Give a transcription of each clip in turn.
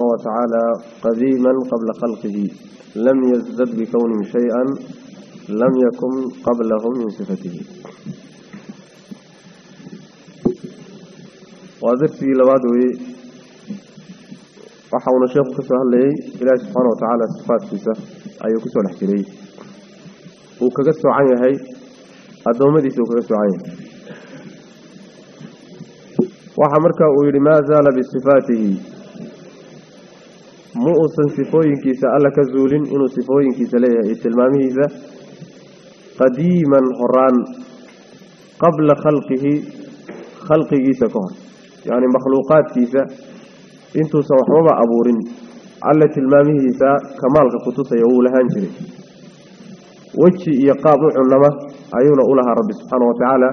وتعالى قديما قبل خلقه لم يزدد بكونه شيئا لم يكن قبله من صفته. وذرتي لبادوي وحاول شيخ كسو هلي إلهي سبحانه وتعالى صفات كيسة أيو كسو نحكري وكسو عنه هاي الدومدي سو كسو عنه وحمرك ويري ما زال بصفاته muusan sifooyinkiisa alla ka zuulin inuu sifooyinkiisa leeyahay iyo tilmaamihiisa qadiiman horaan qabla khalqihi khalqigiisa ka hor yacni makhluuqaadkiisa intuusan waxbaba abuurin alle tilmaamihiisa kamaalka kutusaya wuu lahaan jiray. Weji iyo qaab u cunnama ayuuna u lahaa rabbi subxaana wa tacaala.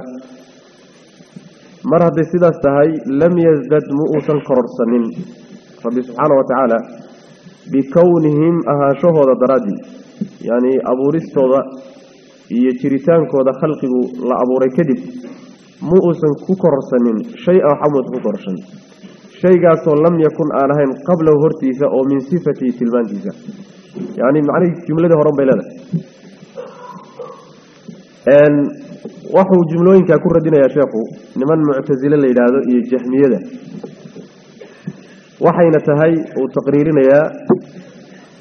Mar hadday sidaas tahay lam yasdad ma uusan kororsanin rabbi subxaana wa tacaala bikownihim ahaanshahooda daraaddii yacni abuuristooda iyo jiritaankooda khalqigu la abuuray kadib ma uusan ku kororsanin shay-a waxa muusan ku kororsan shaygaasoo lam yakun aan ahayn qablahu hortiisa oo min sifatihi tilmaantiisa yacni macnihii jumladii horan bay leedahay waxuu jumlooyinkaa ku radinayaa sheekhu niman muctasile la yidhaahdo iyo jahmiyada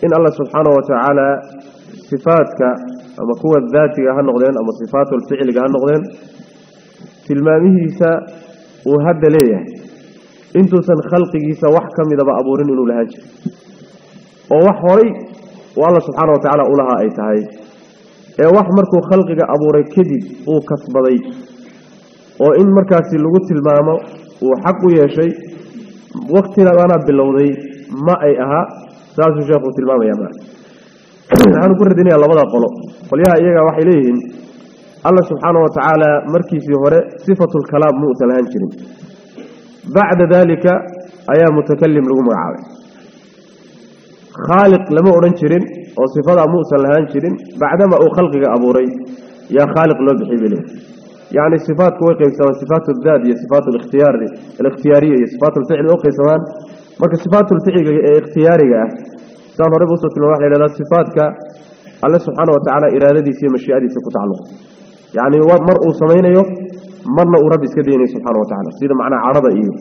in allah subxaanahu watacaala sifaadka ama kuwa daatiga ha noqdeen ama sifaatulficliga ha noqdeen tilmaamihiisa uu hadda leeyahay intuusan khalqigiisa wax ka midaba abuurin inuu lahaan jiro oo wax horay uu alla subxaana watacaala ulahaa ay tahay ee wax markuu khalqiga abuuray kadib uu kasbaday oo in markaasi lagu tilmaamo uu xaq u yeeshay وقتنا أنا باللوضي ما أي أها سأل شيخ تلمام يا مال نحن كل الدنيا الله ماذا قلو قل يا إيجا وحي ليهن الله سبحانه وتعالى مركي في صفة الكلام مؤتى الهنشن بعد ذلك أي متكلم لهم العالم. خالق لما أرنشن وصفة مؤتى الهنشن بعدما أخلقك أبو ري يا خالق لو بحيب يعني صفات كوي قيسوا صفات الذات هي صفات الاختيار الاختيارية هي صفات الفعل قيسوا ما صفات الفعل اختيارية. سأنا رب وصلت الواحد إلى الصفات ك الله سبحانه وتعالى إرادتي في مشيئة دي سكوت يعني مرء صمينا يوم مرنا ورب سكديني سبحانه وتعالى. سيدا معنا عرضة إيو.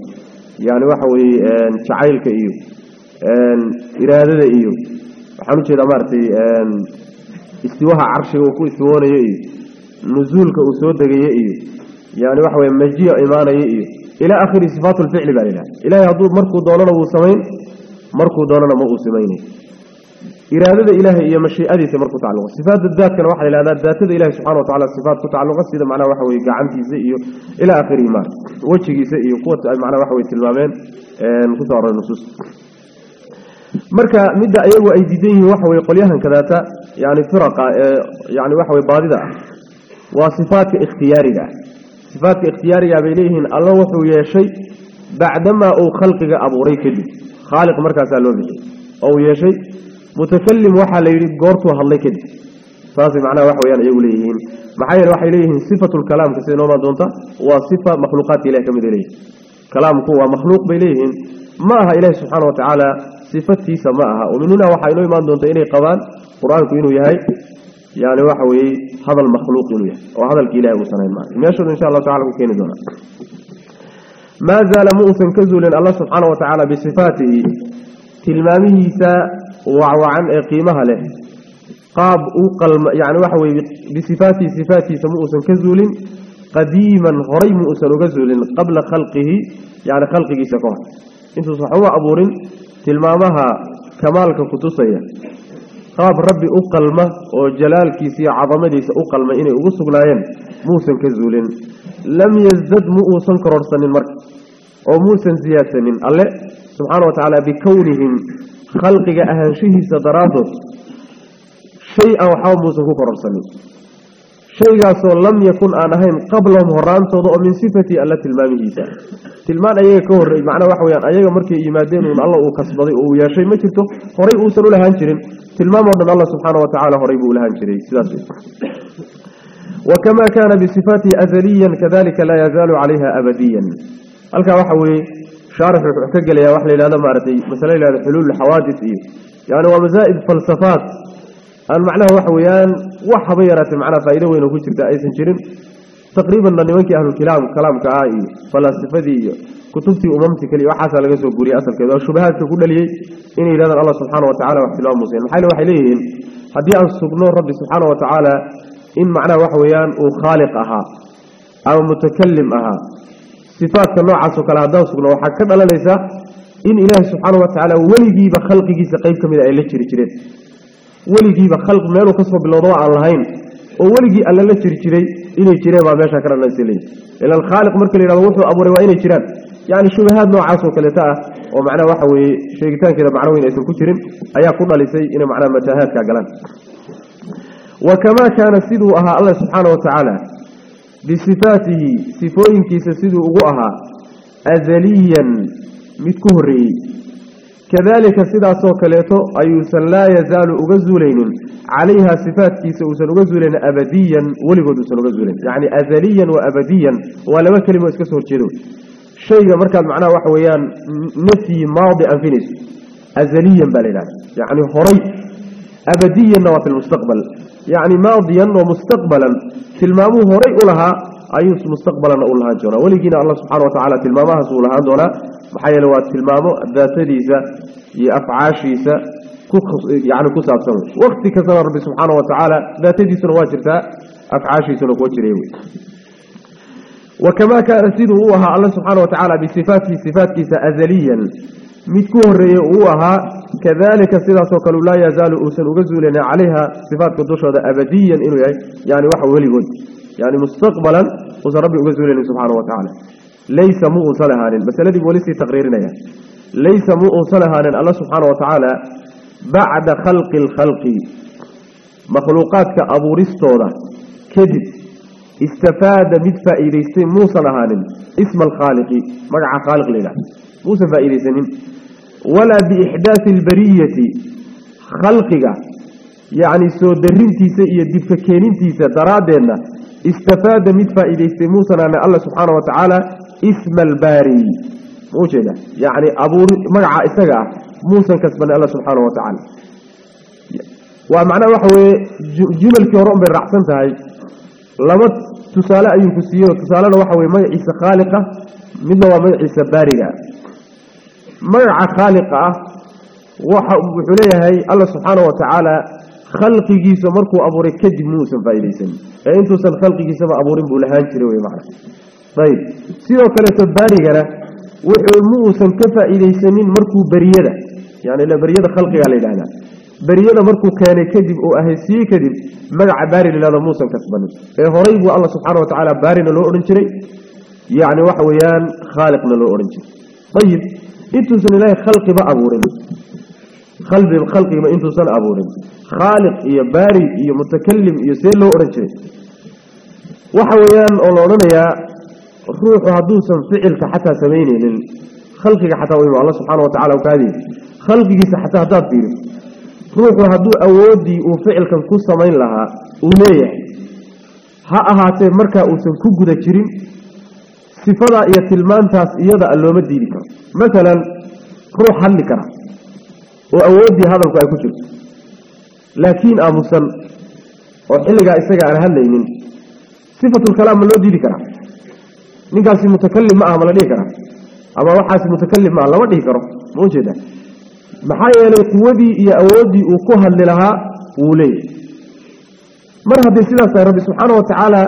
يعني وحوي آه، شعيل كإيو آه، إرادة إيو. حنوش إذا آه، ان استوها عرشه وكو استوانا يوم نزولك akhir sifaatu al-fi'l balila ilaahi haduu markuu doonana uu sameyn markuu doonana ma uu sameeyay iraadada ilaahi iyo mashiicadiisa markuu tacalluq sifaatu daadkana waxa ilaadaa daatada ilaahi subhanahu wa ta'ala sifaat ku tacalluq sida macna waxa way gacantiisa iyo ila akhiri ma wajigiisa iyo kuwa macna waxa way tilmaameen een ku soo arooray nusus marka midda ayagu ay diidan yihiin waxa way qolyahan kadaata yani firaqa yani waxa وصفات اختيارية صفات اختيارية بيليهن الله وحو يشي بعدما أو خلقك أبو ريكدي خالق مركز ألوبه أو يشي متكلم وحا ليري قورتو هالله كدي فاسي معناه وحو يعني يقوليهن محايا وحا إليهن صفة الكلام كسينو ما دونتا وصفة مخلوقات إليه كمد إليه كلام قوة مخلوق بيليهن معها إله سبحانه وتعالى صفتي سماها ومن هنا وحا إليه ما دونتا إليه قبان قرآن كوينو يهي يعني وحوي هذا المخلوق إليه وهذا الإله وسنين معه يشهد إن شاء الله تعالى كين دونا ما زال مؤسن كزول الله سبحانه وتعالى بصفاته تلمامه سا وعن قيمها له. قاب أوقل يعني وحوي بصفاته صفاته سمؤسن كزول قديما غري مؤسن كزول قبل خلقه. يعني خلقه سكوه. انتو صحوة أبور تلمامها كمالك كتسية qaab rabbi u qalma oo jalaalkiisa iyo cadamadiisa u qalma inay ugu sugnaayeen muusan ka zuulin. Lam yazdad mu uusan kororsanin marka oo muusan siyaadsanin alle subxaana wa tacaala bikownihim khalqiga ahaanshihiisa daraaddood shay-an waxba muusan ku kororsanin shaygaasoo lam yakun aan ahayn qablahum horaantooda oo min sifatii alla tilmaamihiisa tilmaan ayaga ka horreey macnaa waxa weyaan ayaga markay yimaadeen uun alla uu kasbaday oo uu yeeshay ma jirto horay uusan u lahaan jirin tilmaamoo dhan alla subxaana wa tacaala horay buu lahaan jiray sidaas وكما كان بصفاته أزليا كذلك لا يزال عليها أبديا halkaa waxa weeye shaarix wuxuu ka gelayaa wax la yidhahdo maaragtay masale la yihahdo xuluul xawaadis iyo yani waa masaa'id falsafaat aan macnaha waxa weeyaan wax haba yaraatee macnaha faa'ido weyn oo ku jirta aysan jirin taqriibanna nimankii ahlulkalaam kalaamka ah iyo falaasifadii iyo kutubtii umamti kaliya waxaasaa laga soo guuriyey asalkeeda oo shubahaadka ku dhaliyey inay yidhahdaan allah subxaana wa tacala wax tilmaamuusayn maxaa waxay leeyihiin haddii aan sugno rabbi subxaana wa tacaala in macnaha waxa weeyaan uu khaaliq ahaa ama mutakalim ahaa ولدي بخلق ما له كسب بالوضع على هين وولدي ألا لا تري تري إلى تري وما شكر الناس لي إلى الخالق مركل إلى وصل أبو رواين تري يعني شو هذا نوع عصو كلا ومعنا وحوي شيء تان كذا معروين إسم كتري أي قطع لسي إن معنا متاهات كجلان وكما كان سيد أها الله سبحانه وتعالى بصفاته صفوين كيس سيد أها أزليا متكهري. كذلك سيدا سوكليتو أيوسا لا يزال أغزولين. عليها صفات كيسا أغزولين أبديا ولغد أغزولين يعني أزليا وأبديا. ولا كلمة اسكسه الشيرو شيء مركز معناه وحويان نفي ماضي أنفينيس. أزليا بالإلان يعني هري أبديا وفي المستقبل. يعني ماضيا ومستقبلا. في المامو هري لها أيوس مستقبلا أولها لها الجنة ولكن الله سبحانه وتعالى في المامو هزولها بحيال واتلمامه ذاتيسا يأفعاشيسا كخص يعني كساب صلوا وقت كسر رب سبحانه وتعالى ذاتيسا واجرتا أفعاشيسا وكوتريوي وكما كان سيده هوها الله سبحانه وتعالى بصفاته صفات كيسا أزليا. متكوه هوها كذلك سيدة سوكالو لا يزال أوسن أغزولنا عليها صفات كدوشة أبديا يعني واحد وليون يعني مستقبلا وزا ربي أغزولنا سبحانه وتعالى. Laysa mu uusan ahaanin masaladii weli sii taqriirinaya laysa mu uusan ahaanin alla subxaana wa tacaala bacda khalqi lkhalqi makhluuqaadka abuuristooda kadib istafaada mid faa'iidaystay muusan ahaanin isma alkhaaliqi magaca khaaliq la yidhahda muusan faa'iidaysanin walaa biixdaasi albariyati khalqiga yacni soo darintiisa iyo dibka keenintiisa daraaddeedna istafaada mid faa'iidaystay muusan ahaanin alla subxaana wa اسم الباري. موجدة يعني أبو مرعى عائسها موسى كسب الله سبحانه وتعالى. ومعنى واحد جمل كورام بالرعسنت هاي؟ لما تسأل أي فسيه وتسال له واحد ما عيسى خالقة. منه وما عيسى بارية؟ مرعى خالقة. وحوليها عليها الله سبحانه وتعالى خلق جيسو مركو أبو ركج موسى فايليسن. أنتو سال خلق جيسو أبو ركج موسى فايليسن طيب. سيو كلاس الثاني جرا وحلمه سنكفى إلي سنين مركو بريدة يعني لا بريدة خلقي على الإعلان بريدة مركو كان كذب وأهسي كذب ما عباري لله موسى كسبنا إيه هريب الله سبحانه وتعالى بارين الأورنجري يعني وحويان خالقنا الأورنجري طيب. إنتو سن الله أبو بأبورين خلبي الخلقي ما إنتو سن أبورين خالق هي باري هي متكلم يسير الأورنجري وحويان الله يا روح هذوس فعل حتى سميني لل خلقك حتى وهو الله سبحانه وتعالى وكذي خلقك حتى هذا روح هذو أودي وفعل كان كوس سمين لها. ونيع ها هات مركا وسن كوجد كريم سفرة يتلمان تاس يدا اللوم الديني مثلا روح حلك وأودي هذا القاي كتير لكن أبوسن وحلق إستجع هالليمين صفة الكلام اللي ودي ninkaasi mutakalim ma aha ma la dhihi karaa ama waxaasi mutakalim ma ah lama dhihi karo. Ma ujeeda maxaa yeelay quwadii iyo awooddii uu ku hadli lahaa wuu leeyahay. Mar haddii sidaas tahay rabbi subxaana wa tacaala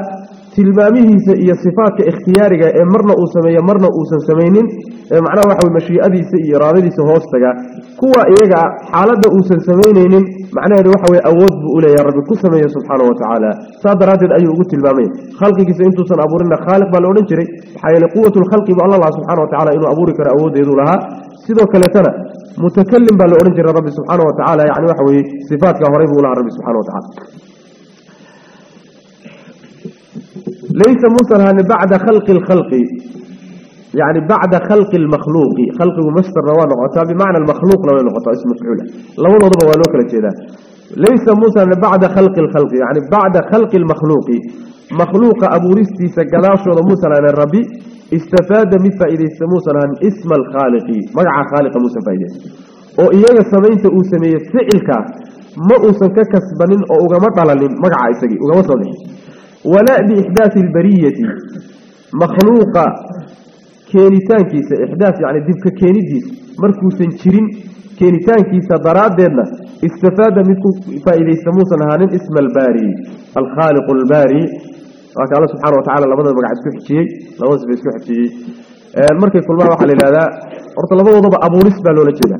tilmaamihiisa iyo sifaatka ikhtiyaariga ee marna uu sameeye marna uusan samaynin ee macnaha waxa wey mashiicadiisa iyo iraadadiisa hoos tagaa kuwa iyaga xaaladda uusan samaynaynin macnaheedu waxa weye awood أولى يا رب كسم يا سبحانه وتعالى. صدرات أيه قلت البامين خلقك سأنتو سنأبورنا خالق بالعنجري حيال قوة الخلق بأل الله سبحانه وتعالى. إنه أبورك رأوه ديذو لها. سيدوك لتنا متكلم بالعنجري رب سبحانه وتعالى. يعني وحوي صفات كهريب أولى رب سبحانه وتعالى. ليس مثلا بعد خلق الخلق يعني بعد خلق المخلوق. خلق مستر روان وعطا بمعنى المخلوق لو نغطى اسم فعولة لو نغطى وعطا ليس موسى بعد خلق الخلق يعني بعد خلق المخلوق. مخلوق أبو رستي سجلاش موسى عن الربي استفاد من فإذا موسى عن اسم الخالق. مع خالق موسى فائدة. فإذا وإيانا سمينت أوسمية سئلك ما أوسن ككسبن أو أغمط على اللي مع عيسكي أغمط على ولا بإحداث البرية. مخلوق كينتان كيس إحداث يعني دفك كينتان مركوسن تشرين كينتان كيسا ضراد دينا استفاد منكم فإذا يسموه سنهانين اسم الباري الخالق الباري رأك الله سبحانه وتعالى لما نبقى تكحكي لما نبقى تكحكي المركي كل ما وحل إلى هذا أردت الله وضب أبو نسبة لولا كده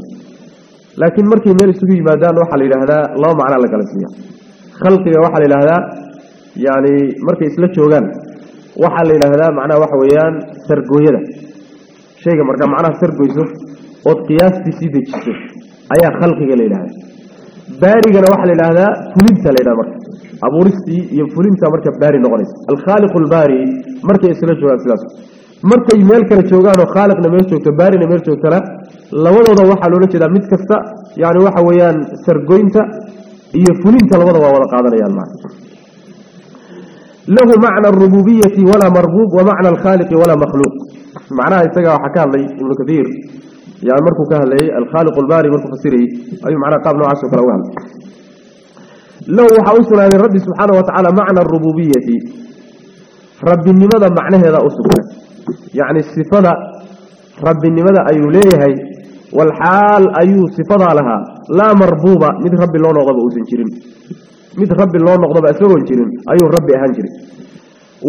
لكن المركي مالي سبيج ما دان وحل إلى هذا الله معنى لك الاسمية خلقي وحل إلى هذا يعني المركي إسلتش وغان وحل إلى هذا معنى وحويان سرقوه هذا شيء مركي معنى سرقوه يسوف ood qiyaastiisii dejiso ayaa khalqiga la yidhahdaa baarigana waxaa la yidhaahdaa fulinta la yidhahda marka abuuristii iyo fulinta marka baari noqonaysa alkhaaliqu albaari markay isla joogaan sidaas markay meel kale joogaanoo khaaliqna meel joogto baarina meel joogtana labadooda waxaa loola jeedaa mid kasta yani waxa weeyaan sargoynta iyo fulinta labada waa wada qaadanayaan maa lahu macna arububiyati walaa marbuub wa macna alkhaaliqi walaa makhluuq macnaha isaga waxaa ka hadlay يعني مركو كهلي الخالق الباري مركو فسيري أي أيوة، معنى قابل عشر فلوان لو حاوسنا من سبحانه وتعالى معنى الربوبية رب لماذا معنى هذا أصبح يعني الصفادة ربي لماذا أيو ليهي والحال أيو صفادة لها. لا مربوبة مثل ربي الله نغضب أسنجرين مثل ربي الله نغضب أسنجرين أيو ربي أهنجرين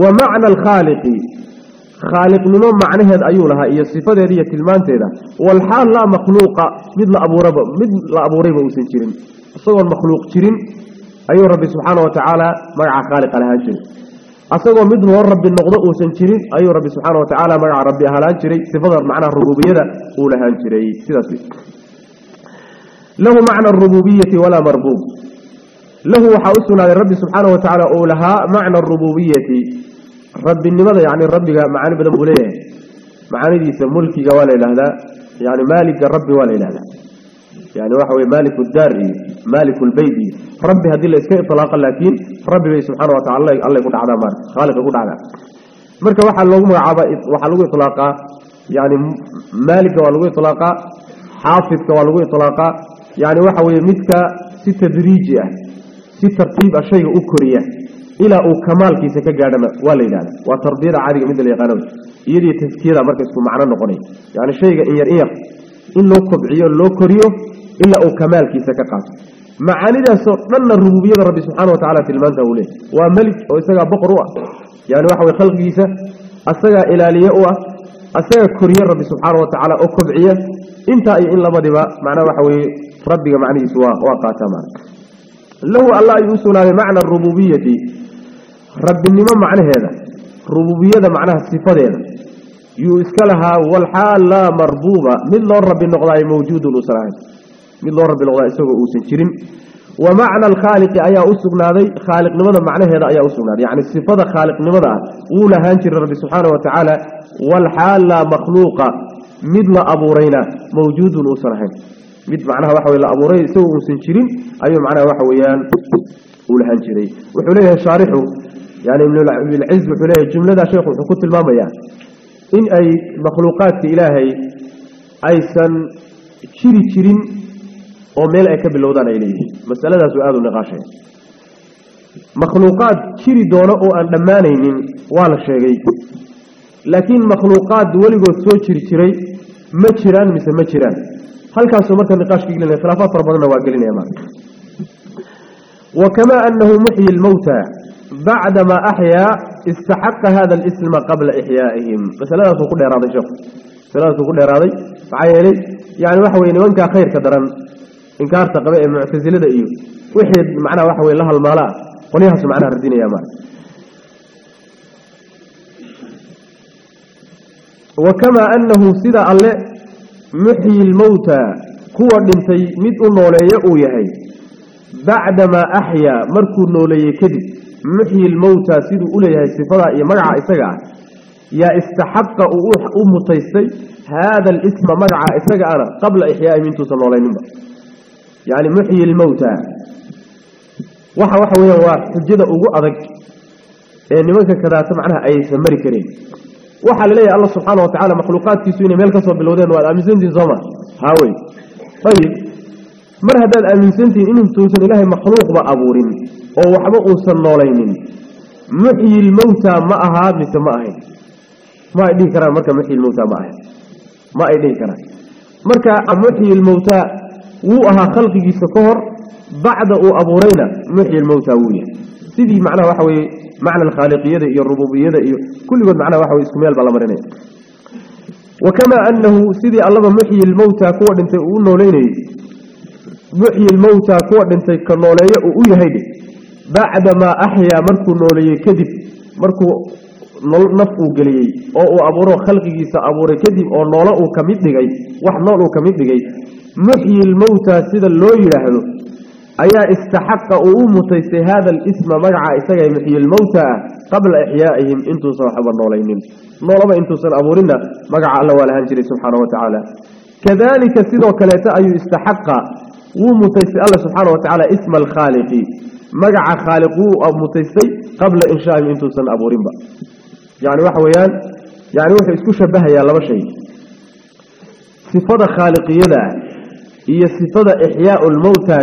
ومعنى الخالق خالق نمو معنى هذا أيو لها إيا الصفة دي تلمان تيدا والحال لا مخلوق مثل أبو رب مثل أبو ريب وسن شرين أصغر مخلوق شرين أيو ربي سبحانه وتعالى مع خالق لها شرين أصغر مثل ورب النقضاء وسن شرين أيو ربي سبحانه وتعالى مع ربي أهلا شرين صفة معنى الربوبية أولها شرين له معنى الربوبية ولا مربوب. له حاوثنا للرب سبحانه وتعالى أولها معنى الربوبية. رب النمذة يعني الرب معاني بدم بوليه معاني ديسة ملكي جوال إله لا. يعني مالك الرب ولا إله لا. يعني واحد مالك الدار مالك البيت. رب هذه الإسكاء طلاقا لكن رب سبحانه وتعالى الله يقول على مارك خالق يقول على. مارك واحد لغم عبا واحد لغم طلاقا يعني مالك ولغم طلاقا حافظ ولغم طلاقا يعني واحد مدك ستة دريجية ست ترتيب الشيء أكرية. إلى أو كمال كيس كجدم ولا إلى وتربير عارج من ذي قالوا يدي تفكير مركز معنى نقني يعني شيء إن يرئ إن لو كبعيو لو كريو إلا أكمل كيس معنى معاني ده صرنا الربوبية رب سبحانه وتعالى في المنزه وله وملك أستجع بقر رؤى يعني واحد خلق كيس أستجع إلى ليقوى أستجع كريو رب سبحانه وتعالى. أو أكبعيو أنت أي إن لما دبا معنا واحد ربي معني سوا. وقاتمان لو الله يوصل بمعنى الربوبية رب النمام ربنيما هذا. ربوبيادا معناها صفاتيدا يوسكلها والحال لا مربوبة. من لو رب النقضاء موجود الأسرائيل من لو رب النقضاء سوء سنشرين ومعنى الخالق أي أسرنا ذي خالق نمضى معناها أي أسرنا يعني صفات خالق نمضى أولى هانشر رب سبحانه وتعالى. والحال لا مخلوقة من لا أبو رينا موجود الأسرائيل من معناها وحوي لا أبو رينا سوء سنشرين أي أيوة معناها وحويان. أولى هانشرين وحوليها شارحه. يعني من العزب حليه الجملة ده شيخ حقوط الماما إن أي مخلوقات إلهي أيسا تشيري تشيرين أو ملعك باللودان إليه. مسألة ده سؤال نقاشه مخلوقات تشيري دونا أو أندماني من وعلى الشيخي لكن مخلوقات دوليغو سو تشيري تشيري مجران مثل مجران هل كان سمرت النقاش كيقلنا الخلافات ربنا نواقلين يا مارك وكما أنه محي الموتى. بعدما أحيا استحق هذا الاسم قبل إحيائهم. بس لا تقول سقود راضي شوف. بس لا تقول سقود راضي. فعيالي يعني وحوين وانكا خير كدرا إنكار تقبئ معتزل دئيو وحيد معنا وحوين لها المالاء وليها سمعنا الردين يا مال. وكما أنه سيدة الله محي الموتى. قوة لنتي مدء النولي يأو يهي بعدما أحيا مركو النولي كذب محيي الموتى سيدو أوليها السفراء مرعى إساقا يا استحق أوح أم تيسي. هذا الاسم مرعى إساقا قبل إحياء من صلى الله عليه يعني محيي الموتى وحا وحا ويوار تجد أوغو أذك يعني ماذا كذا سمعناها أي سمري كريم وحا للي الله سبحانه وتعالى مخلوقات تسوين ملكسوا بالودين والأمزين دي زمان هاوي. طيب. مر هذا الأمزين دي إنه توسن إله مخلوق بأبورين oo waxba uusan noolaynin. Muxyi lmowta ma ahaa mise ma ahayn? Ma ay dhihi karaan marka muxyi lmowta ma ahayn? Ma ay dhihi karaan? Marka muxyi lmowta wuu ahaa khalqigiisa ka hor bacda uu abuurayna muxyi lmowta wuu yahay. Sidii macnaha waxa weye macna alkhaaliqiyada iyo rububiyada iyo kulligood macnaha waxa weye isku meel baa la marinaya. Wa kamaa annahu sidii allaba muxyi lmowta kuwa dhintay uu u muxyi lmowta kuwa dhintay ka nooleeyo uu u yahay بعد ما أحيا مركو نولي كذب مركو نفقو قليي أو أبورو خلقي سأبوري كذب أو نولأو كمدقي وح نولأو كمدقي محي الموتى سيدا لو يلاهدو أيا استحق أؤمتيس هذا الاسم مرعى إساقي محي الموتى قبل إحيائهم إنتو صاحب النولين نولاو إنتو صاحب أبورينا مرعى الله والهنجري سبحانه وتعالى. كذلك سيدا وكلاتا أي استحق أؤمتيس الله سبحانه وتعالى اسم الخالق مجع خالقه أو متسي قبل إنشاء إنتو سن أبو رمبا يعني وحويان يعني وحي اسكو شبه يا الله شيء صفة خالقية هي صفة إحياء الموتى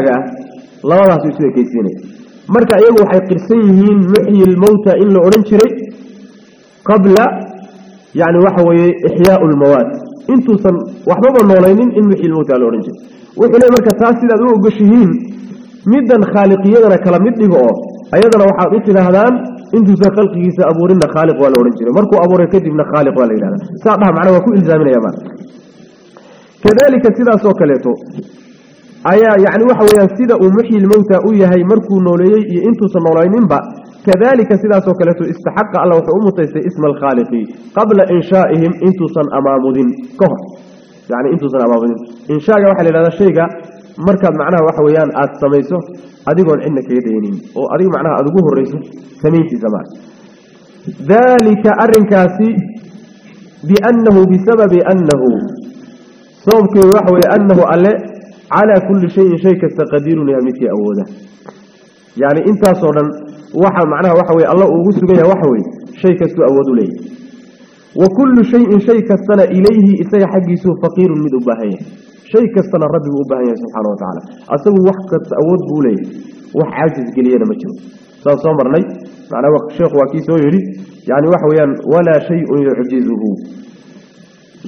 الله الله سيسوه كيسيني مركا أيهو حي قرسيهين محي الموتى إلا أرنشري قبل يعني وحوي إحياء المواد إنتو سن وحبابا نولينين إن محي الموتى الأرنشري وإلا مركا تاسي لأدوه قشهين middan khaaliqiyadana kala mid dhigo oo ayadana waxaad u tidhaahdaan intuusan khalqigiisa abuurinna khaaliq waa la odhan jiray markuu abuuray kadibna khaaliq waa la yidhahda saa dhaha macnaa waa ku ilzaaminaya ma kadalika sidaasoo kaleeto ayaa yani waxa weyaan sida uu muxyi lmowta u yahay markuu nooleeyey iyo intuusan noolayninba kadalika sidaasoo kaleeto istaxaqa alla wuxuu u mutaystay isma alkhaaliqi qabla inshaa'ihim intuusan amaamudin ka hor yani intuusan amaamudin inshaaga waxaa la yidhahdaa shayga markaad macnaha waxa weeyaan aada samayso adigoon cidna kaga daynin oo adiga macnaha aada ugu horreyso samayntiisa maa dalika arrinkaasi biannahu bisababi annahu sababkeedu waxa weeye annahu alle calaa kulli shayin shay kasta qadiirun yahay midkii awooda yacni intaasoo dhan waxa macnaha waxa weye alla uugu sugan yahay waxa weye shay kastuu awood u leeyahy wa kullu shayin shay kastana ilayhi isaga xaggiisuu faqiirun mid u baahan yahay شيء كسر الرب وبهن سبحانه وتعالى. أصل وقت أود بوليه وحاجز قليلا مجنون سأصمر لي. على وقت شيخ واكي سويري يعني وحويان ولا شيء يعجزه.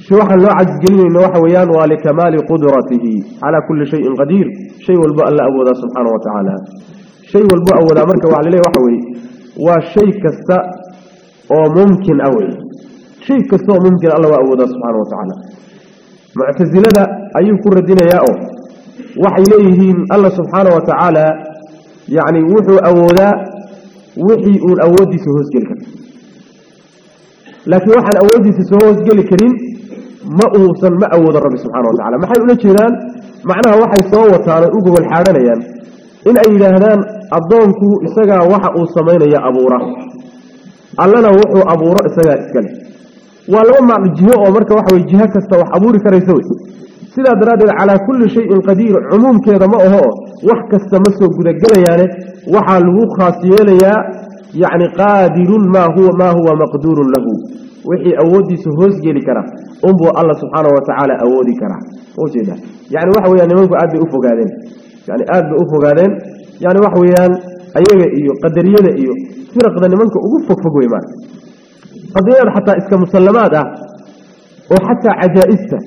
شو واحد لو عجز قليلا إنه وحويان ولكمال قدرته. على كل شيء قدير. شيء والبقى لا أبوه سبحانه وتعالى. شيء والبقى ولا مركب على لي وحوي وشيء كسر أو ممكن أول شيء كسر ممكن الله وأبوه سبحانه وتعالى. معتزلذا أيه كور الدين ياه وحي ليهم الله سبحانه وتعالى يعني وحي أودا وحي الأودي سهوز جلك لكن وحي الأودي سهوز جلك ما أوصل ما أود الرب سبحانه وتعالى ما حي يقول كذا معناه وحي سوى تعالى أقوى الحارنيان إن أي لهذا الضوءك إسقى وحي أوصمين يا أبو رح الله نوحي أبو رح إسقى إسقى abuuri karaysa wey sidaa daraaddeed calaa kulli shayin qadiir cumuumkeeda ma aho wax kasta ma soo gudagelayaane waxaa lagu khaas yeelayaa yacni qaadirun maa huwa maa huwa maqduurun lahu wixii awooddiisa hoosgeli kara unbuu alla subxaana wa tacaala awoodi karaa ujeeda yani waxa weyaan nimanku aad bay u fogaadeen yani aad bay u fogaadeen yani waxa weeyaan ayaga iyo qadariyada iyo firaqda nimanka ugu fogfog wey maa قضية حتى إسك مسلمات آه. وحتى عجائزة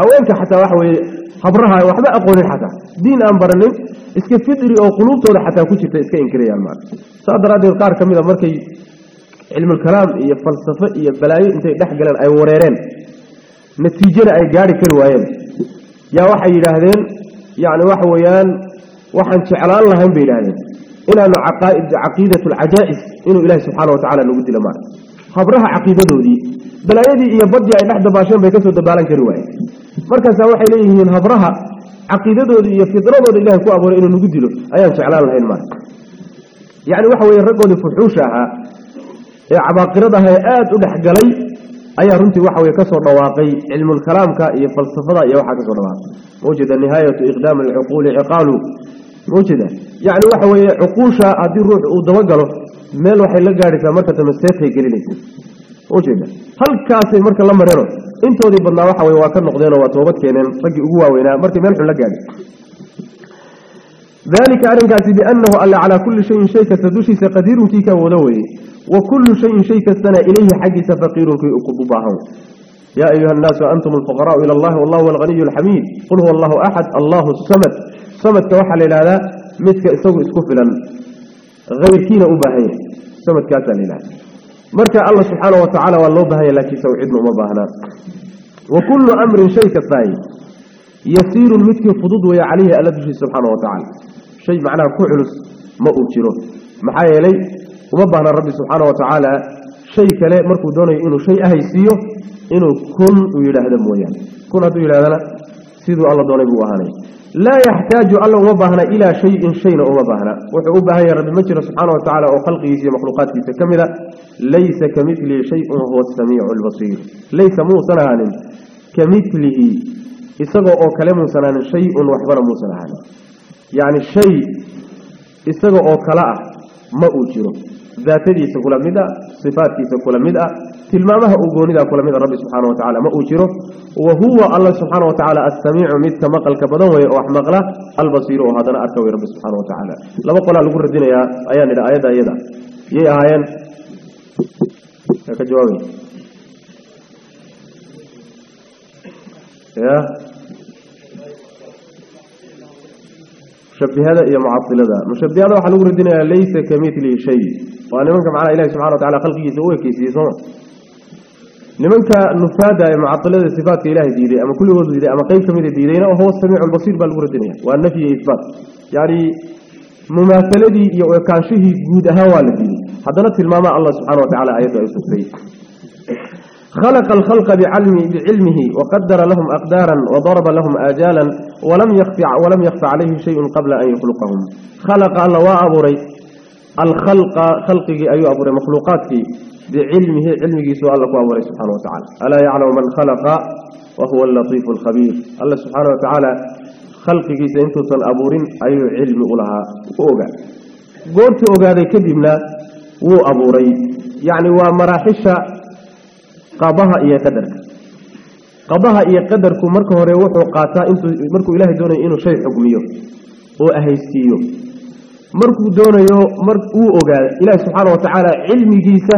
أو انت حتى وحوي خبرها وحبا أقول حتى. دين امبرني إسك فدري أو قلوبته لحتى كتبت إسك إنكري المال صادر هذه القار كميلة مركي علم الكلام هي فلسفة هي بلايو إنت لحق لن أي وريرين. نتيجة أي جاري كروين يا وحي لهذين يعني وحويان وحن شعلا لهم بلاهذين إنه عقائد عقيدة العجائز إنه إله سبحانه وتعالى نقول دي خبرها عقيدة دودي بل أيدي إيا بدي أي لحظة باشين بيكسو دبالان كرواي. مركز أوحي إليه من خبرها عقيدة دودي في فطرة دودي إله كو أبور إنو نقدلو. أيام سعلا الله إنما يعني وحوا يرقون فحوشها. إيه عباقرة ده آت ودحقلي أي رنتي وحوا يكسو الرواقي علم الكلام كا إيا فلسفة إيا وحا كسو الرواقي موجد النهاية إقدام العقول عقاله. موجد يعني وحوا عقوشها أدير روح ودوقله meel waxay la gaarisaa marka tamasteeyay gelinayso oo jeeda. Halkaasay marka la mareero intoodii badnaa waxa way waatan noqdeen oo toobad keenayn ragii ugu waaweynaa markii meel xun la gaadi ذلك أرنك أسيب بأنه ألا على كل شيء شيك سدوشي سقدير كيك ولوي وكل شيء شيك سنى إليه حق سفقير كي أقضباهم يا أيها الناس وأنتم الفقراء إلى الله والله الغني الحميد قل هو الله أحد الله السمت سمت توحل إلى هذا مثك إسوه إسكفلا غير كينا أباهية سمت كاتل إله مركا الله سبحانه وتعالى والله بها لكن سوعدنا مباهنا وكل أمر شيء كالثاني يسير المتك فضود ويعليه عليه ألبجه سبحانه وتعالى. شيء معناه كحلس ما أبتره محايا لي ومباهنا الرب سبحانه وتعالى. شيء كلا مركو دوني إنه شيء أهي أهيسيه إنه كن ويلهد مويا كن هدو يلهدنا سيدو الله دوني بواهاني لا يحتاج الله وبهنا إلى شيء شيء وبهنا وحبه يا رب المجر سبحانه وتعالى وخلقه زي مخلوقات تكملة ليس كمثله شيء هو السميع البصير. ليس مو سنان كمثله. إسقى أو كلام سنان شيء وحبر مو سنان. يعني الشيء إسقى أو كلاء ما أجره. ذاته يسقى لمدة صفاته يسقى لمدة تلمامها أقوني ذا كل من ربي سبحانه وتعالى ما أجره وهو الله سبحانه وتعالى السميع مثل مقل كبدون وأحمق له البصير وهذا أركوي ربي سبحانه وتعالى لما قلنا لقول الدين يا آيان إلى آيان آيان يا آيان كجوابي يا شبه هذا يا معطل هذا مشبه هذا وحلو ردنا ليس كمثل شيء وأنا منكم على إله سبحانه وتعالى خلقه سوى كيسيسون لمن نمنك نفادة معطلة صفات إله ديدة أما كل ورد ديدة أما قيل كمير ديدين وهو السميع البصير بالوردنية وأن فيه إثبات يعني مما دي كان شيء جودها والدين حضرت الماما الله سبحانه وتعالى آيات يوسف خلق الخلق بعلم بعلمه وقدر لهم أقدارا وضرب لهم آجالا ولم يخفى ولم يخفى عليه شيء قبل أن يخلقهم خلق الله وأبري الخلق خلقه أي أبري مخلوقاته بعلمه علم سؤال الله أمره سبحانه وتعالى. ألا يعلم من خلق وهو اللطيف الخبير؟ الله سبحانه وتعالى خلقه سينتو تنأبورين أي علم أولها؟ فوقع قلت أغادي كبيمنا وأبوري يعني ومراحشة قضاها إيا قدرك. قضاها إيا قدرك مركو ريوحو قاتا مركو إلهي دوني إنو شيء حكميو وأهيستيو markuu doonayo mar uu ogaado ilaahi subxaana wa tacaala cilmigiisa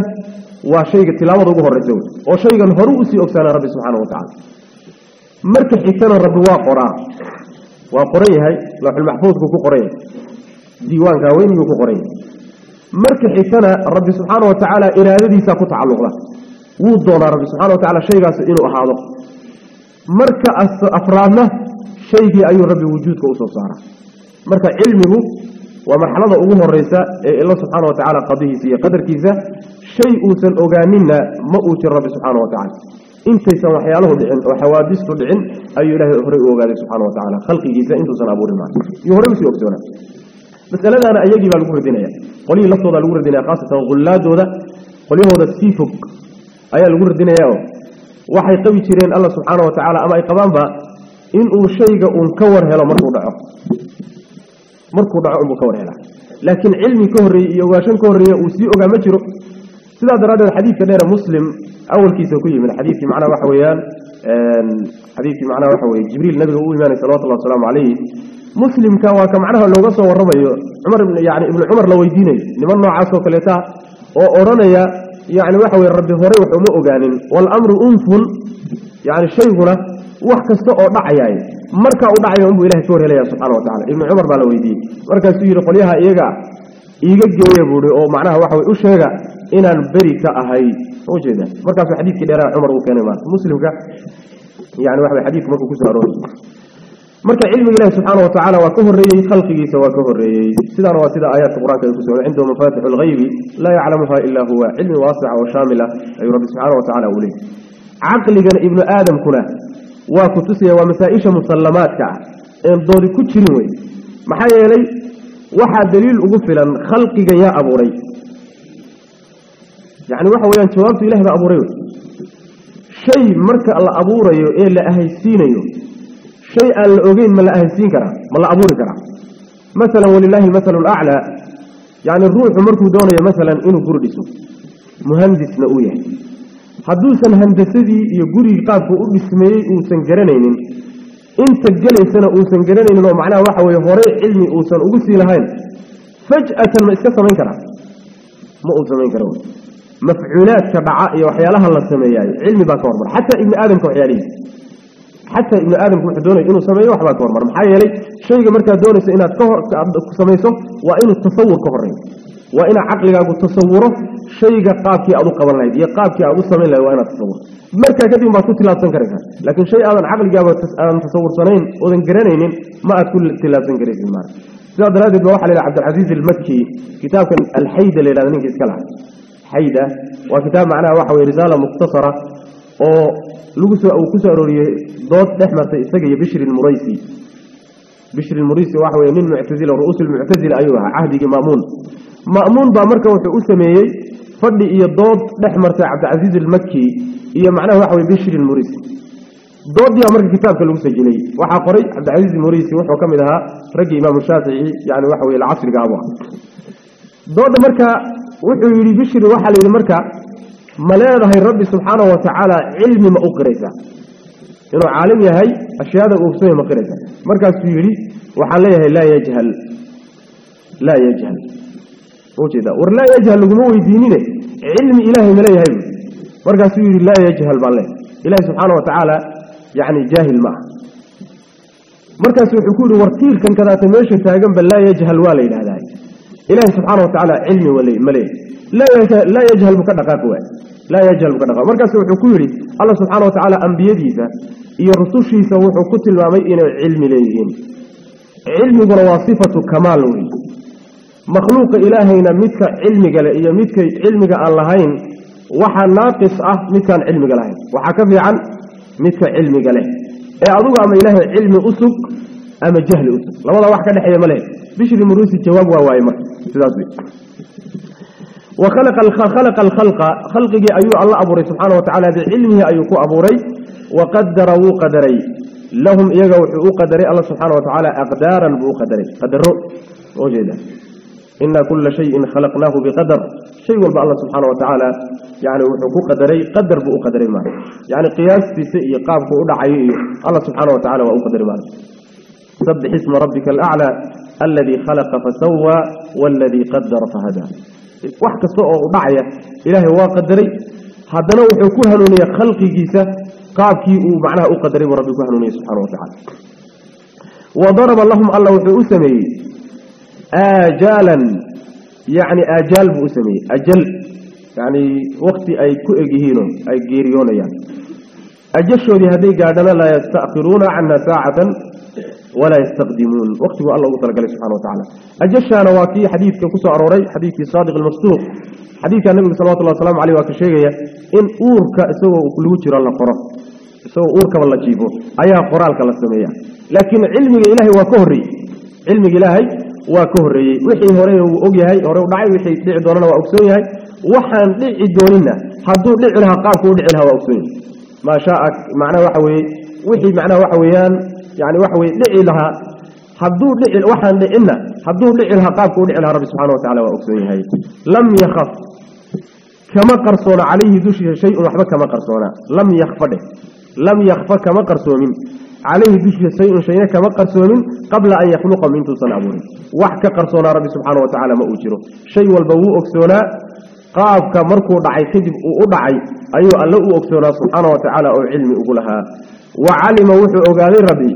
waa shayga tilaabada ugu horreysa wey oo shaygan horu usii ogsaana rabbi subxaana wa tacala marka xigtana rabbi waa qoraa waa qoran yahay lawxulmaxfuudku ku qoran yahay diiwaanka haweyniguu ku qoran yahay marka xigtana rabbi subxaana wa tacaala iraadadiisaa ku tacalluqda wuu doonaa rabbi subxana wa tacala shaygaas inuu ahaado marka afraadna shaygii ayuu rabbi wujuudka usoo saaraa marka cilmigu ومرحلة أبوه الرئيسة الله سبحانه وتعالى قضيه فيه قدر كيسا شيء أوثن أغانينا مؤوت الرب سبحانه وتعالى إنت سوى حياله دعين وحوادث دعين أي إله أخرج أغاني سبحانه وتعالى خلقي كيسا إنت سنة أبو رمان يهرم في وقتنا بس ألا أنا أيجب على الورد دينيا قولي لفظة الورد دينيا خاصة غلاج هذا قولي هو السيفك أي الورد دينيا وحي قوي ترين الله سبحانه وتعالى أما إقبان با إن أو شيء أنكور هلا مرحو دعو markuu dhaco unbuu ka war helaa laakiin cilmi ka horreeyey iyo ogaashan ka horreeya uu sii ogaa ma jiro sidaa daraaddeed xadiidka dheere muslim awalkiisa ku yimid xadiidkii macnaha waxa weeyaan xadiidkii macnaha waxa weye jibriil nabiga u imaanay salawatullahi wasalaamu calayhi muslimka waa ka macnaha looga soo warramayo cumar yani ibnu cumar la weydiinayo niman noocaas oo kaleeta oo odhanaya yani waxa weye rabbi horey wax uma ogaanin waalamru unfun yani shayguna wax kasta oo dhacayaay marka uu dhacayo unbuu ilahay ka war helaya subxana wa tacala ibnu cumar baa la weydiiyey markaasuu yidhi qolyaha iyaga iiga geeya buui oo macnaha waxa wey u sheega inaan beri ka ahay ujeeda markaasuu xadiidkii dheeraha cumar uu keenay maarta muslimka yani waxa wey xadiidku markuu kusoo aroori marka cilmiga ilahi subxaana wa tacala waa ka horreeyey khalqigiisa waa ka horreeyey sidaana waa sida aayaadka qur-aanka ay ku socda cindahu mafatixu alghaybi laa yaclamuha ila huwa cilmi waasica oo shaamil ah ayuu rabbi subxaana wa tacala uu leeyay caqligana ibnu aadamkuna waa ku tusaya waa masaa-isha musallamaadka ah een doodi ku jirin wey maxaa yeelay waxaa daliil ugu filan khalqiga yaa abuuray yacni waxa weyaan jawaabtu ilahi baa abuuray wey shay marka la abuurayo ee la ahaysiinayo shay aan la ogeyn ma la ahaysiin karaa ma la abuuri karaa masalan walilaahi almasalu alaclaa yacni ruuxu markuu doonayo masalan inuu guri dhiso muhandisna uu yahay حدوث الهندسي يجري قاف أقدس ماء وسنجرانين أنت الجل سنة وسنجرانين لو معناه واحد ويهوري علمي وسن أقدس لهين فجأة ما اتكسر من كره ما أقدس من كره مفعولات تبع يوحي لها الله سمياء علمي باكور حتى إن آدم كحيالي حتى ابن آدم كحيالي دوني إنه سمياء واحد باكور مر شيء جمرت دوني سينات كهر كسميسه وإنه تصور كهرين qaabkii aad u samayn lahayd waa inaad tasawuro markaa kadib baad ku tilaabsan karaysaa laakiin shay aadan caqligaaga aadan tasawursanayn oodan garanaynin ma aad ku tilaabsan karaysid maara sidaa daraaddeed ba waxa la yidhaha cabdilcasiiz almakki kitaabkan alxayda la yidhahda ninka iska laha xayda waa kitaab macnaha waxa weye risaala mukhtasara oo lagu soo ku soo arooriyey dood dhex martay isaga iyo bishri lmuraysi بشر المريسي وحوي من معتزل رؤوس المعتزلة أيها عهد مأمون. مأمون بامرك وتأسمي فضي إيه ضاد لحمر عبد العزيز المكي هي معناه وحوي بشر المريسي ضاد يا مرك كتاب كل مسجلي وحقري عبد العزيز المريسي وحو كملها رجي إمام الشافعي يعني وحوي العصر جابوا ضاد مرك وحوي بشر وحلي مرك ملاذ هاي ربي سبحانه وتعالى علم ما أقرئه inuu caalim yahay ashyaada uu ogsoya ma qiraysaa markaasuu yidhi waxaan leeyahay laa yajhal laa yajhal ujeeda war laa yajhal laguma weydiinine. Cilmi ilaahay ma leeyahay bu markaasuu yidhi laa yajhal baan leeyahay. Ilahi subxaana wa tacaala yani jaahil ma aha. Markaasu wuxuu ku yidhi war tiirkan kadaata meesha taaganba laa yajhal waa la yidhahdaa إلهي سبحانه وتعالى علمي ولي ملي. لا لا يجهل مكدقات واحد لا يجهل مكدقات مركز سوى الله سبحانه وتعالى أنبيا ديسة يرسوشي سوى حكوت الوامئين علمي ليهين. علم ورواصفة كماله مخلوق إلهينا مثل علمك لأي مثل علمك اللهين وحا ناقص أه مثل علمك لهين وحا كفي عن مثل علمك لهين أعضوك إيه أما إلهي علم أسك أما جهل أنت لا والله واحد كان حيا ملئ بيش المروسي جواب وواي ما. وخلق الخلق الخلق. خلق أيو الله أبو ري سبحانه وتعالى بعلمه أيوكو أبوري وقدروا قدري. لهم يجوا قدري. الله سبحانه وتعالى أقدارا بقدري قدر وجدا إن كل شيء خلقناه بقدر. شيء والبع الله سبحانه وتعالى يعني وحقوق قدري. قدر بقدري ما. يعني قياس في سئ يقابه أدعيه الله سبحانه وتعالى وأقدر ما. سبح اسم ربك الأعلى الذي خلق فسوى والذي قدر فهدى. وحكى سوء معي إلهي هو قدري هذا لو حكوها لني خلقي جيسا قال كي معناه قدري وربك هنوني سبحانه وتعالى. وضرب اللهم الله اسمه آجالا. يعني آجال بأسمي أجل. يعني وقت أي كؤجهين أي جيريون يعني أجشوا لهذه قادنا لا يستأخرون عنا ساعة. ولا يستقدمون. وقت الله أطلق عليه سبحانه وتعالى. أجلش أنا واكي حديث كوكس أروري حديث صادق المصدوق. حديث النبي صلى الله عليه وسلم عليه واكي شيء إن أورك سوى أقلوتر الله قرأ سوى أورك والله جيبه أيا قرالك الله سمية. لكن علم الإلهي وكهري. علم الإلهي وكهري. وحي هوري وقهي هوري ودعي وحي دعدوننا وأكسوني وحن دعدوننا حدو دعلها قاركو دعلها وأكسوني ما شاءك معنى وحوي. وحي معنى وحويان. يعني وحوي لئي لها. حدود لئي وحن لئنا حدود لئي لها قاب كو لها رب سبحانه وتعالى وأكسوه هاي. لم يخف. كما قرصونا عليه دوشي شيء وحبا كما قرصونا. لم يخفده. لم يخف كما قرصونا عليه دوشي شيء وشيء كما قرصونا قبل أن يخلق من تصنع بوري وحكا قرصونا رب سبحانه وتعالى ما أجره شيء والبوء أكسونا. قاب كمركو دعي خدف أدعي أيها الله أكسونا سبحانه وتعالى أو علمي أقولها. Wa calima wuxuu ogaaday rabbi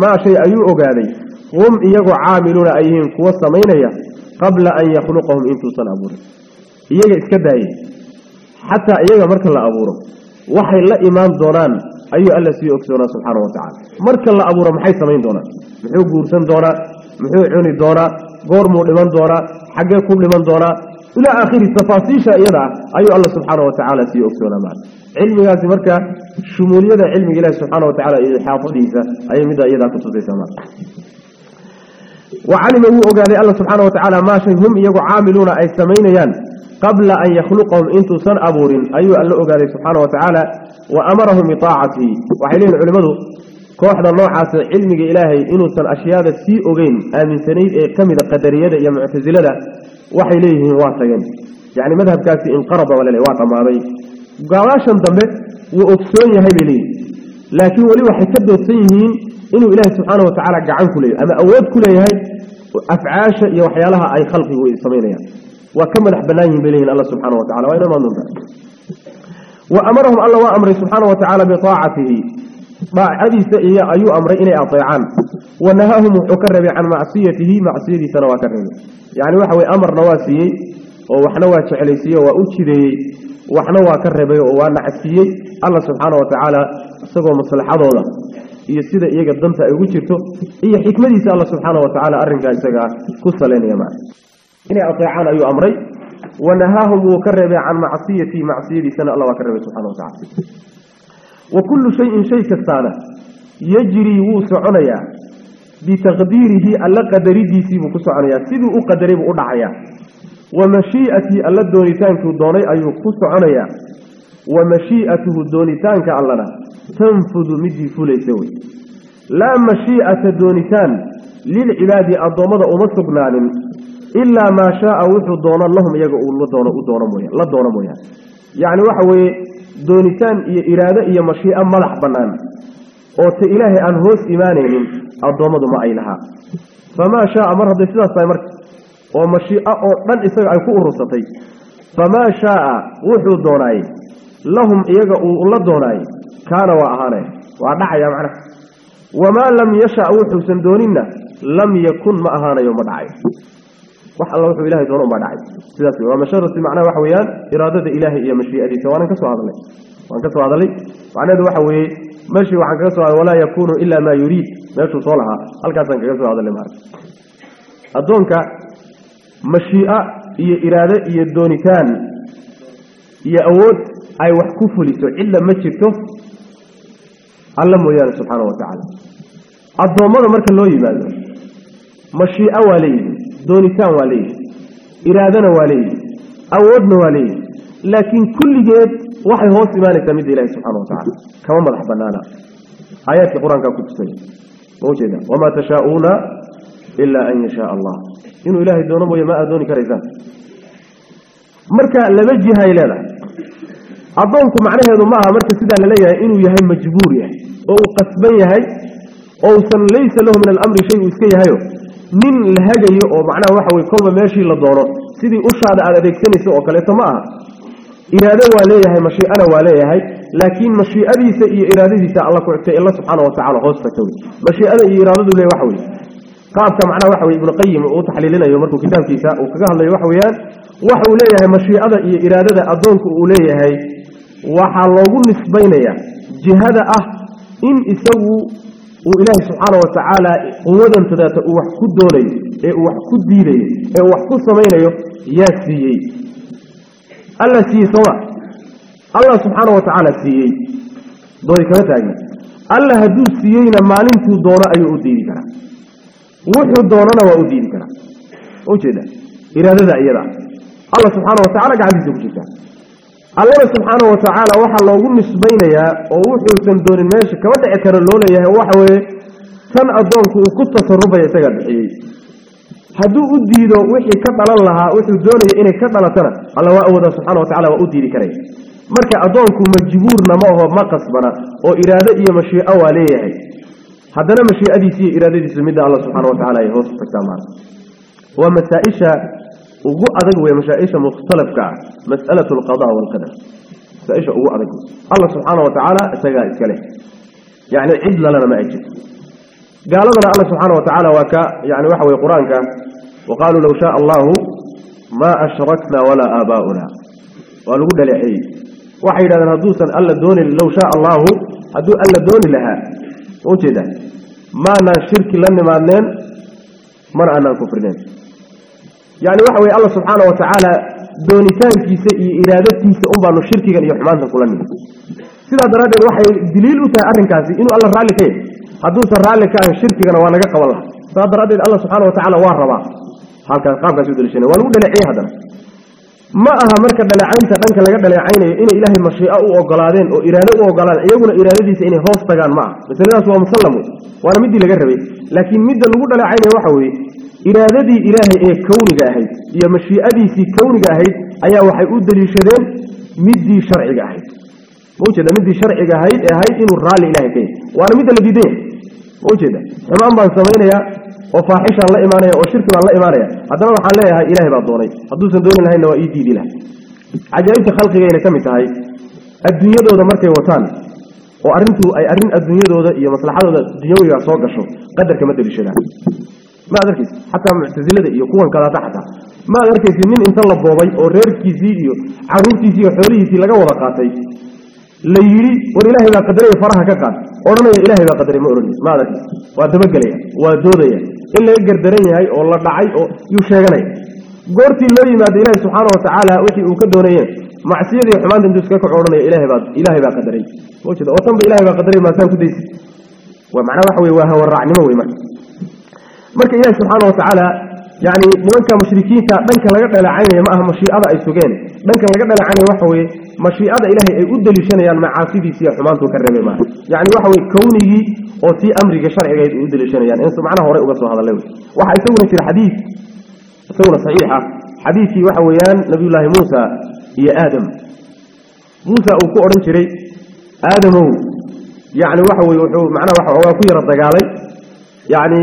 maa shay ayuu ogaaday hum iyagoo caamiluuna ay yihiin kuwa samaynaya qabla an yakhluqahum intuusan abuurin iyaga iska daaye xataa iyaga marka la abuuro waxay la imaan doonaan ayuu alla sii ogsoonaa subxaana wa tacala marka la abuuro maxay samayn doonaan muxuu guursan doonaa muxuu cuni doonaa goormuu dhiman doonaa إلى آخر التفاصيل شائرة أيها الله سبحانه وتعالى في أكسونا مات علم هذا مركة شمولية علم إله سبحانه وتعالى إذا حافظ أي مدى إذا كنت تسمعك وعلم هو الله سبحانه وتعالى ما شيهم يقو أي سمينيان قبل أن يخلقهم إنتو سن أبور أيها الله أقالي سبحانه وتعالى وأمرهم طاعته وحيلين علمته كوحد الله حاس علمك إلهي إنو سن أشياء سيء أغين آمن سنين إيقامي دا قدريا إيه دا وحي ليه واتجن يعني مذهب كاسي انقرض ولا لواط ما بي جواش انضمت وأكسوني هاي بليه لكن ولي وحي كده الصينيين إنه إله سبحانه وتعالى جعان كله أما أود كله هاي أفعاش يوحي لها أي خلق ويصمينها يعني. وكما نحبلانه بليه الله سبحانه وتعالى. وإنما ننظر. وأمرهم الله وأمره سبحانه وتعالى بطاعته. Daacadiisa iyo ayuu amray inay ateecaan wa nahaahum wuxuu ka reebay can macsiyatihi macsiyadiisana waa ka reebay yacni waxa weye amarna waa siiyey oo waxna waa jeclaysiiyey oo waa u jideeyey waxna waa ka reebay oo waa nacsiiyey alla subxaana wa tacaala isagoo maslaxadooda iyo sida iyaga danta ay ugu jirto iyo xikmadiisa alla subxaana wa tacaala وكل شيء شيء كثانا يجري وصعنيا بتقديره ألا قدري ديسي وكثانيا سيدو أقدري وأدعيا ومشيئتي ألا الدونيتان كدوني أي وكثانيا ومشيئته الدونيتان كألنا تنفذ مدي فليسوي لا مشيئة الدونيتان للعباد الضمضة ومسقنان إلا ما شاء وفر الدونة اللهم يقول الله دونة ودونة مويا. الله دونة مويا. يعني واحد doonitaan iyo iraado iyo mashii'o madax bannaan oo ta ilaahay aan hoos imaanaynin addoommadu ma ay lahaa famaa shaaa mar hadday sidaas tahay marka oo mashii'o oo dhan isaga ay ku urursatay famaa shaaa wuxuu doonaayey lahum iyaga uu la doonaayey kaana waa ahaanaya waa dhacaya macnaha wamaa lam yasha wuxuusan dooninna lam yakun ma ahaanayo ma dhacayo وح الله وحو إلهي دونه ما دعيس سيداس لي ومشارة المعنى وحويان إرادة إلهي إيا مشيئة دي سواء انكسو هذا لي وانكسو هذا لي وعنى ذو وحوي مشي وحنكسو ولا يكون إلا ما يريد ماشو صالها هالكاسا انكسو هذا لي مارك الدونك مشيئة إيا إرادة إيا الدونتان إيا أول أي وحكوف لسو إلا مشيكو علمه يا سبحانه وتعالى الدومان مارك اللوي بالله مشيئة وليه دونيتان والي إرادنا والي أودنا والي لكن كل جيد وحي هو سمالك تميد إلهي سبحانه وتعالى. كما مرح بنانا. آيات القرآن كانت تسمي وجد وما تشاؤون إلا أن يشاء الله. إنه إلهي دون دونم ويما أدوني كريزان مركا لبجيها إلينا أظنكم معنى هذا ما مركا سيدا لليها إنه يهي مجبور يهي. أو قسبي يهي. أو ليس له من الأمر شيء يسكي يهيه من الهجي أو معنى واحد ويكون ماشي للدورة سيدي أشعر على ذلك سنسة وقالت معها إرادة والية هاي مشي أنا والية هاي لكن مشي أبي سئي إرادة سعى الله كعبت إلا سبحانه وتعالى غصفة كوي مشي أبي إرادة لي وحوي قابت معنى وحوي ابن قيم أو تحليلنا يومركو كتاب كيسا وكاها اللي وحويان وحو لي هاي مشي أبي إرادة أدونك أولي هاي وحالغو نسبينيا جهد أه إن إسوه ilaahay subxaana wa tacaala quwadantadaata uu wax ku doonayo ee uu wax ku diidayo ee uu wax ku samaynayo yaa siiyey alla siiyey sooma allah subxaana wa tacaala siiyey dooni kama taagna alla hadduu siiyeyna maalintuu doono ayuu u diidi karaa wuxuu doonana waa u diidi karaa ujeeda iraadada iyada allah subxaana wa tacala gacantiisa ku jirtaa allana subxaana wa tacaala waxaa loogu nisbaynayaa oo wuxuusan doonin meesha kama dhici karo loo leeyahay waxa weeye tan addoonku uu ku tasarufaya isagaa bixiyey hadduu u diido wixii ka dhalan lahaa wuxuu doonaya inay ka dhalatana alla waa awooda subxana wa tacala waa u diidi karaya marka addoonku majbuurna ma aho ma qasbana oo iraado iyo mashii'o waa leeyahay haddana mashii'adiisi iyo iraadadiisu midda alla subxana wa tacala ay hoos tagtaa maana waa masaaisha وجو أذن ويا مشايشة مختلف كع مسألة القضاء والقدر. مشايشة وجو أذن الله سبحانه وتعالى سجاي كله. يعني عدل لنا ما أجد. قال لنا الله سبحانه وتعالى وكا يعني وحى القرآن كان. وقالوا لو شاء الله ما أشركنا ولا آباؤنا. قالوا قد لعي وحي لنا ندوسا ألا دون لو شاء الله هدو ألا دون لها. وجده ما نشرك لنا ما نن. من أنا كفرنا yani waxa weye alla subxaana wa tacaala doonitaankiisa iyo iraadatiisa un baanu shirkigan iyo xumaantan kula nimid sidaa daraaddeed waxay daliil u tahay arrinkaasi inuu alla raalli ka yahay hadduusan raalli ka ahan shirkigana waa naga qaban laha saa daraaddeed alla subxaana wa tacala waa rabaa halkaas qaabkaas u daliishana waa lagu dhaleeciyey haddana aha marka dhaleecaynta dhanka laga dhaleecaynayo inay ilaahay mashiico u ogolaadeen oo iraado u ogolaadeen iyaguna iraadadiisa inay hoos tagaan ma aha masaladaas waa musallam wey waana middii laga rabay laakiin midda lagu dhaleecaynayo waxa weeye iraadadii ilaahay ee kowniga ahayd iyo mashii'adiisii kowniga ahayd ayaa waxay u daliishadeen midii sharciga ahayd maujeeda midii sharciga ahayd ee ahayd inuu raalli ilahay ka yahy waana midda la diidanya وجد إمام بنسوين يا وفاحش الله إيمانه يا وشرك الله إيمانه يا هذا ما حلاه يا إله بعذوري هذو سندون الله إنه يدي دله عجائب خلقه يا نكمة هاي الدنيا ده ده مركب وطن وأرنتو أي أرن الدنيا ده ده يمصلح هذا الدنيا ويا صاقة شو قدر كم تدري شلون ما أدرك حتى معتزلة يقوم كذا تحت ما أدرك إن إنسان لبوي أو ركزي يو عروتي يو حريتي لجوا رقاتي ليري ور إلهي ذا قدري فرها كقال. أرنا إلهي ذا قدري ما أرني ما أرني وأدبك ليه وأدودي إلا يقدر دري هاي الله دعي أو يفشعني قرتي لري ما إلهي سبحانه وتعالى وتي وكدوني معصية حمان دوسكك أرنا إلهي إله إلهي ذا قدري. وش ذا أصلا بإلهي ذا قدري ما سانك ديس. ومعنا وحوي وها ورعني ما. ويمان مرك إله سبحانه وتعالى يعني مولك مشركين تبنك لقد لعين ما هم شيء هذا السجن بنك لقد لعين وحوي ما شيء هذا إله أود إيه لشان يعني معاصي في سياق مانتو كرمه ما يعني وحوي كوني أو في أمر جشر عيد أود إيه لشان يعني, يعني إنسو معنا هو رأي بس هذا لون وحى يسون في الحديث صورة صحيحة. حديث وحويان يعني نبي الله موسى هي آدم. موسى أو كورن شري آدم هو. يعني وحوي معنا وحوي كوي رضي عليه يعني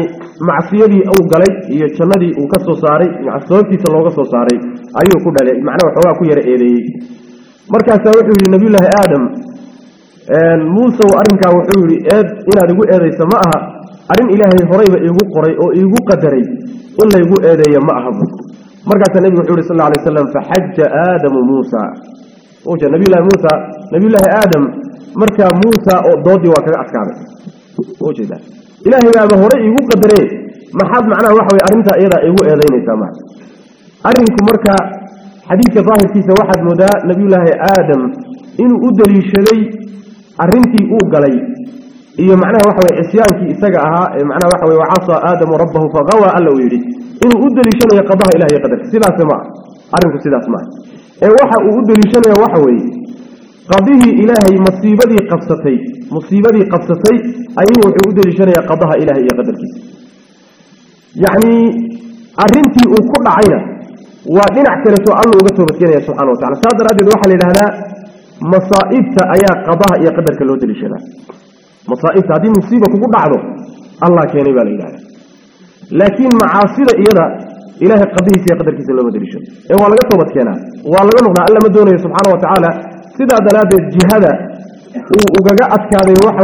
macsiyadii uu galay iyo jannadii uu ka soo saaray sababtiisa looga soo saaray ayuu ku dhalay. Macnaha waxoogaa ku yara eedeeyey. Markaasaa wuxuu yidhi nabiyullaahi aadam muusew arrinkaa wuxuu yidhi eed inaad igu eedayso ma aha. Arrin ilaahay horeyba iigu qoray oo iigu qadaray. In laygu eedeeyo ma aha bu markaasaa nebigu wuxuu yhi sal lla alay slam faxaja aadamu muusa. Uja nabiyullahi muusa nabiyullaahi aadam markaa muusa oo doodii waa kaga adkaaday ujeeda إلهي بابا هوري إيقو قدري. ما حد معناه وحوي أرمتا إيضا إيقو إيضين إيقاما أرمكم مركا حديث ظاهر كيسا واحد مدى نبي الله آدم. إنو أدري شلي أرمتي إيقو قلي. إيه معناه وحوي إسيان كي إساقعها معناه وحوي وعصى آدم ربه فغوى ألو يريد إنو أدري شلي قضاه إلهي قدر. سلا سماع أرمكم سلا سماع إيه وحا أدري شلي وحوي قضيه إلهي مصيبتي قصتي مصيبتي قصتي أيه وعود لشني قضها إلهي يا قدر كيس. يعني أرنتي وكل عينة. ودين أن الله وقتوا يا سبحانه وتعالى. سادر هذا الوحل إلى هذا مصائبت أيا قضاها يا قدر كالود لشنا مصائبت هذه مصيبة كل بعضه الله كيني إلهي. لكن معاصرة إيرا إلهي قضيه يا قدر كيس الله ودلشنا إيه وعلى قطوة كينا وعلى قطوة كينا وعلى قطوة سبحانه وتعالى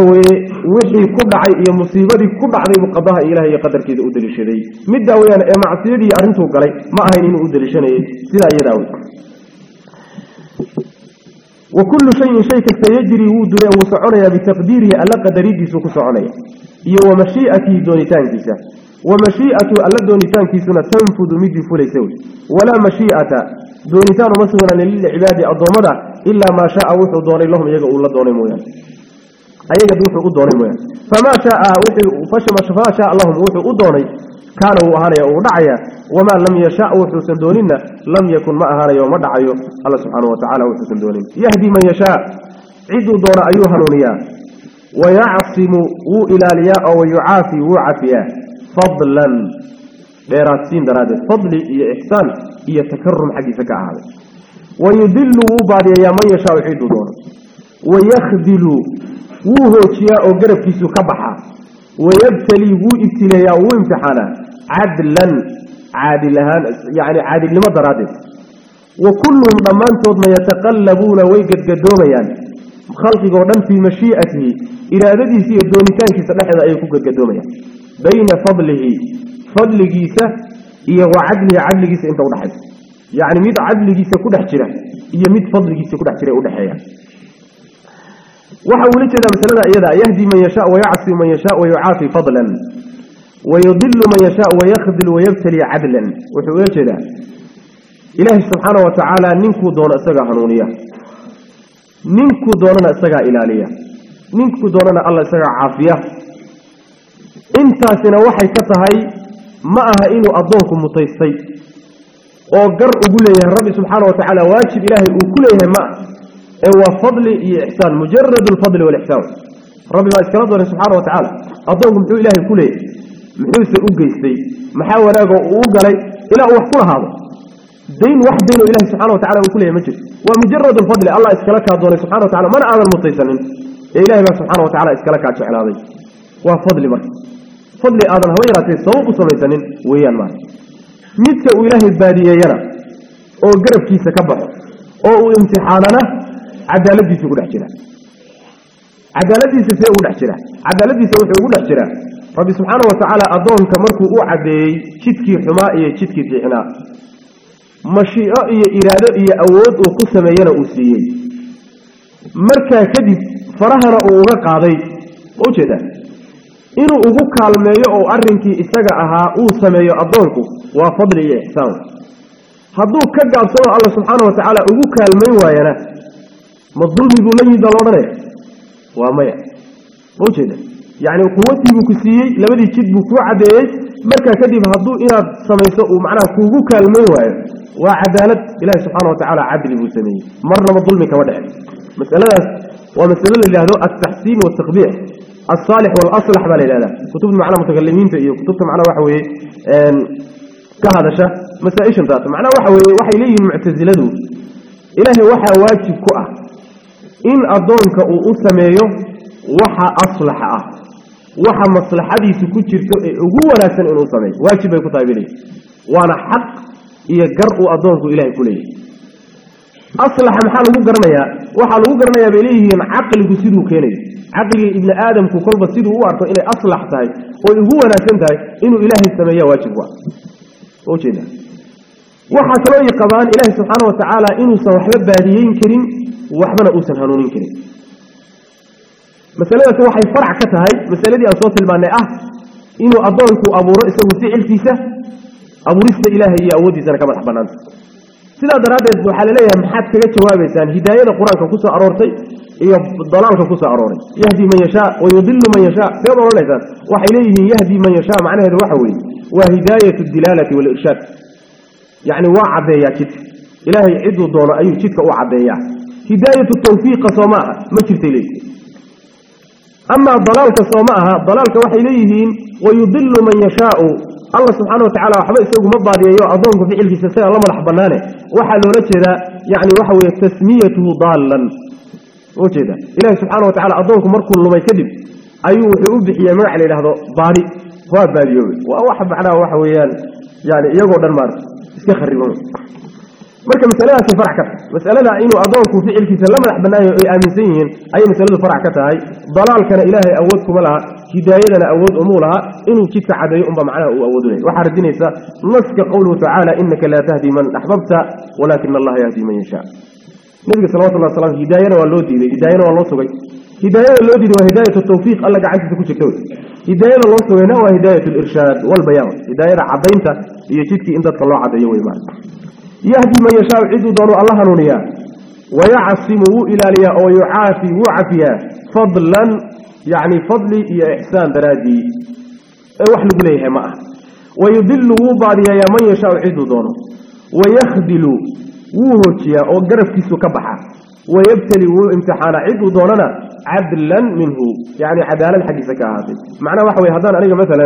weeye wixii ku dhacay iyo musiibadii ku dhacday buu qadaha ilahay iyo qadarkiisa u deliishaday middaa weyaan ee macsiyadii arrintuu galay ma ahayn inuu u deliishanayay sidaa iyadaa wey wa kullu shayin shay kasta yajri wuu dure wuu soconayaa bitaqdiirihi alla qadaridiisuu ku soconaya ومشيئته ألا دونيتان كيسونا تنفذ مدي فليسوي ولا مشيئة دونيتان مسونا للعباد الضمرة إلا ما شاء وحو دوني لهم يقول الله دوني مويا. أي أيها دوني دوني مويا. فما شاء وحو فشما شاء اللهم وحو دوني كان كانوا أهانيا ودعيا وما لم يشاء وحو سندونينا لم يكن ما أهانيا وما دعيا الله سبحانه وتعالى وحو سندونينا يهدي من يشاء. عدوا دون أيها نونيا ويعصموا وإلى لياء ويعافي وعافيا. فضلا. ديراتين دراد. فضل هي إحسان هي تكرم حق حقك هذا ويدل بعد أيام يشاء يحيد دور. ويخذل وهو كيا أو غرفي سو كبحا ويبتلي هو ابتلايا وامتحانا عدلا عادل يعني عادل لما درادس وكلهم ما يتقلبون ويقد قدوميان يعني. خلقك ودم في مشيئته إلى ذدي سي الدونتان كي سلاحظ أي كوكك الدومية بين فضله فضل جيسة هي وعدله عدل جيسة أنت ودحد يعني ميد عدل جيسة كده احترا هي ميد فضل جيسة كده احترا ودحيا وحاولت هذا مثلا يدا يهدي من يشاء ويعصي من يشاء ويعافي فضلا. ويضل من يشاء ويخذل ويبتلي عدلا. وحاولت هذا إله سبحانه وتعالى ننكو دون أسجى هنونية. Ninkuu doonana isagaa ilaaliya ninkuu doonana alla isagaa caafiya intaasina waxay ka tahay ma aha inuu addoonku mutaystay oo gar ugu leeyahay rabbi subxaana wa tacaala waajib ilaahay uu ku leeyahay ma ee waa fadli iyo ixsaan mujarad alfadli walixsaan rabbi baa iskala doonay subxaana wa tacaala addoonku muxuu ilaahay ku leeyahay muxuuse u geystay maxaa wanaagoo uu u galay ilaa uu wax ku lahaado دين واحد بينه إله سبحانه وتعالى من كله مجد. ومجرد الفضل الله إسكالك هذا سبحانه وتعالى. من أعلم مطيساً إله سبحانه وتعالى إسكالك هذا شعلا ذي وفضل مرح فضل آدم هو يراتي سوق سميساً ويان مرح متك إله البادية ينا أو قرب كيسة كبر. أو امتحاننا عدالتي سيقول أحجنا عدالتي سيقول أحجنا عدالتي سيقول أحجنا ربي سبحانه وتعالى أدون كمركو أعدي. شتكي حمائي شتكي في حناء mashiico iyo iraado iyo awood uu ku sameeyana uu siiyey. Markaa kadib farahana uu uga qaaday ma u jeedaa inuu ugu kaalmeeyo oo arrinkii isaga ahaa uu sameeyo addoonku waa fadli iyo ixsaan. Hadduu ka gaabsano alla subxaana wa tacaala ugu kaalmayn waayana ma dulmi buu la yimid baa laodhanaya waa maya. Ma ujeeda يعني قوتي بكسي لبدي كيد بكو عدي مركا كدي بهضو إلى سميسو معنا كوكوكا الموهي وعدالة إله سبحانه وتعالى عدل بوسني مرنا مظلمك ودع مسألة ومسألة اللي هدو التحسين والتقبيح. الصالح والأصلح بالإلالة كتب معنا متكلمين فيه كتبت معنا وحوي كهذا شا مسألة إيش انتاته معنا وحوي وحي ليه المعتزلة دو. إله وحي واجب كؤه إن أدونك أو أسميه وحا أصلح waxa aslaxa ah waxa maslaxadiisu ku jirto ee ugu wanaagsan inuu sameeyo waajib bay ku tahay leeyihin waana xaq iyo gar uu addoonku ilahay ku leeyahy aslaxa maxaa lagu garanayaa waxaa lagu garanayaa bay leeyihiin caqligu siduu keenayo caqliga ibni aadamku kolba siduu u arko inay aslax tahay oy ugu wanaagsan tahay inuu ilaahay sameeya waajib ah ujeeda waxaa kaloo ay qabaan ilaahi subxaana wa tacaala inuusan waxba baadiyeyn karin waxbana uusan hanuunin karin مسألة واحد فرع كتهاي مسألة دي أصوات المانعة إنه أضلك أبو رئيس وسيع فيسة أبو رئيس إلهي يا ودي زنا كمان حبنا سلا درادة وحال لي هم حد كجت وهاي بسان هداية القرآن كقصة أرورتي هي الضلال كقصة أروري. يهدي من يشاء ويضل من يشاء. سبب ولا إذا وحليه يهدي من يشاء معناه الوحي وهداية الدلالة والإرشاد. يعني وعد يا كت إلهي عدو دور أي أيوة كت وعد يا. هداية التوفيق صماء. ما كت أما الضلال كصومها الضلال كوحي ليهين ويضل من يشاء. الله سبحانه وتعالى وحبئ سيقو مبادي أيها أظنك في علف سيسير الله ملحبناني وحلو نجد يعني وحوي تسميته ضالا. وجد إله سبحانه وتعالى أظنك مركو لما يكذب. أيوه يؤبح يا معلى له ضاري. هو بالي وأوحب على وحويان. يعني يقعد المرض استخر مركب مسألة فرحك مسألة إنه أضاف في فعل كسلما لحبناه آمنين أي مسألة فرحك هاي ضلال كان إله أودكم لها هداية لنا أود أمورها إنه كيف حدا يؤمن معناه أودني وحردني نص قوله تعالى إنك لا تهدي من أحببت ولكن الله يهدي من يشاء نبي صلى الله عليه وسلم هداية واللودي هداية واللودي هداية اللودي وهداية التوفيق الله جعلك تكون شكوت هداية اللودي وهداية الإرشاد والبيان هداية عبينته يجدك إن تطلع عبيه ويمان يهدي من يشاء عيد دونه الله هنونيا ويعصمه إلى ليا أو يعافي وعفيا فضلا يعني فضلي يا إحسان برادي. وحل بليه معه. ويدله بعد يا من يشاء عيد دونه ويخدل وهوتيا أو قرف في سكبحة ويبتلي وامتحان عيد دوننا عدلا منه. يعني عدالا حق سكاهاتي معنى واحد هذا عليك مثلا.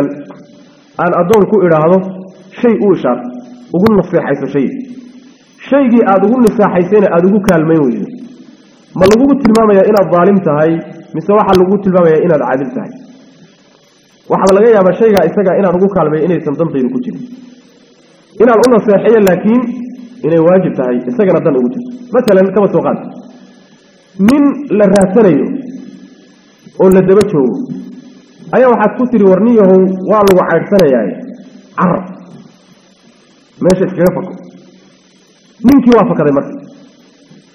أن أدونك إرهاده شيء أوشر وقل نصيحة شيء. Shaygii aada ugu nisaaxaysayna aada ugu kaalmayn weydo ma lagugu tilmaamayaa inaad daalim tahay mise waxaa lagugu tilmaamayaa inaad caadil tahay waxaaba laga yaabaa shaygaa isaga inaan ugu kaalmayo inaysan dantaydu ku jirin inaan u naseexeeyo laakiin inay waajib tahay isagana dan ugu jirto masalan kaba soo qaad nin la raadsanayo oo la daba joogo ayaa waxaad ku tiri warniyahow waa lagu caydhsanayaaye carar meesha iskaga fako من كي وافق ذي مرك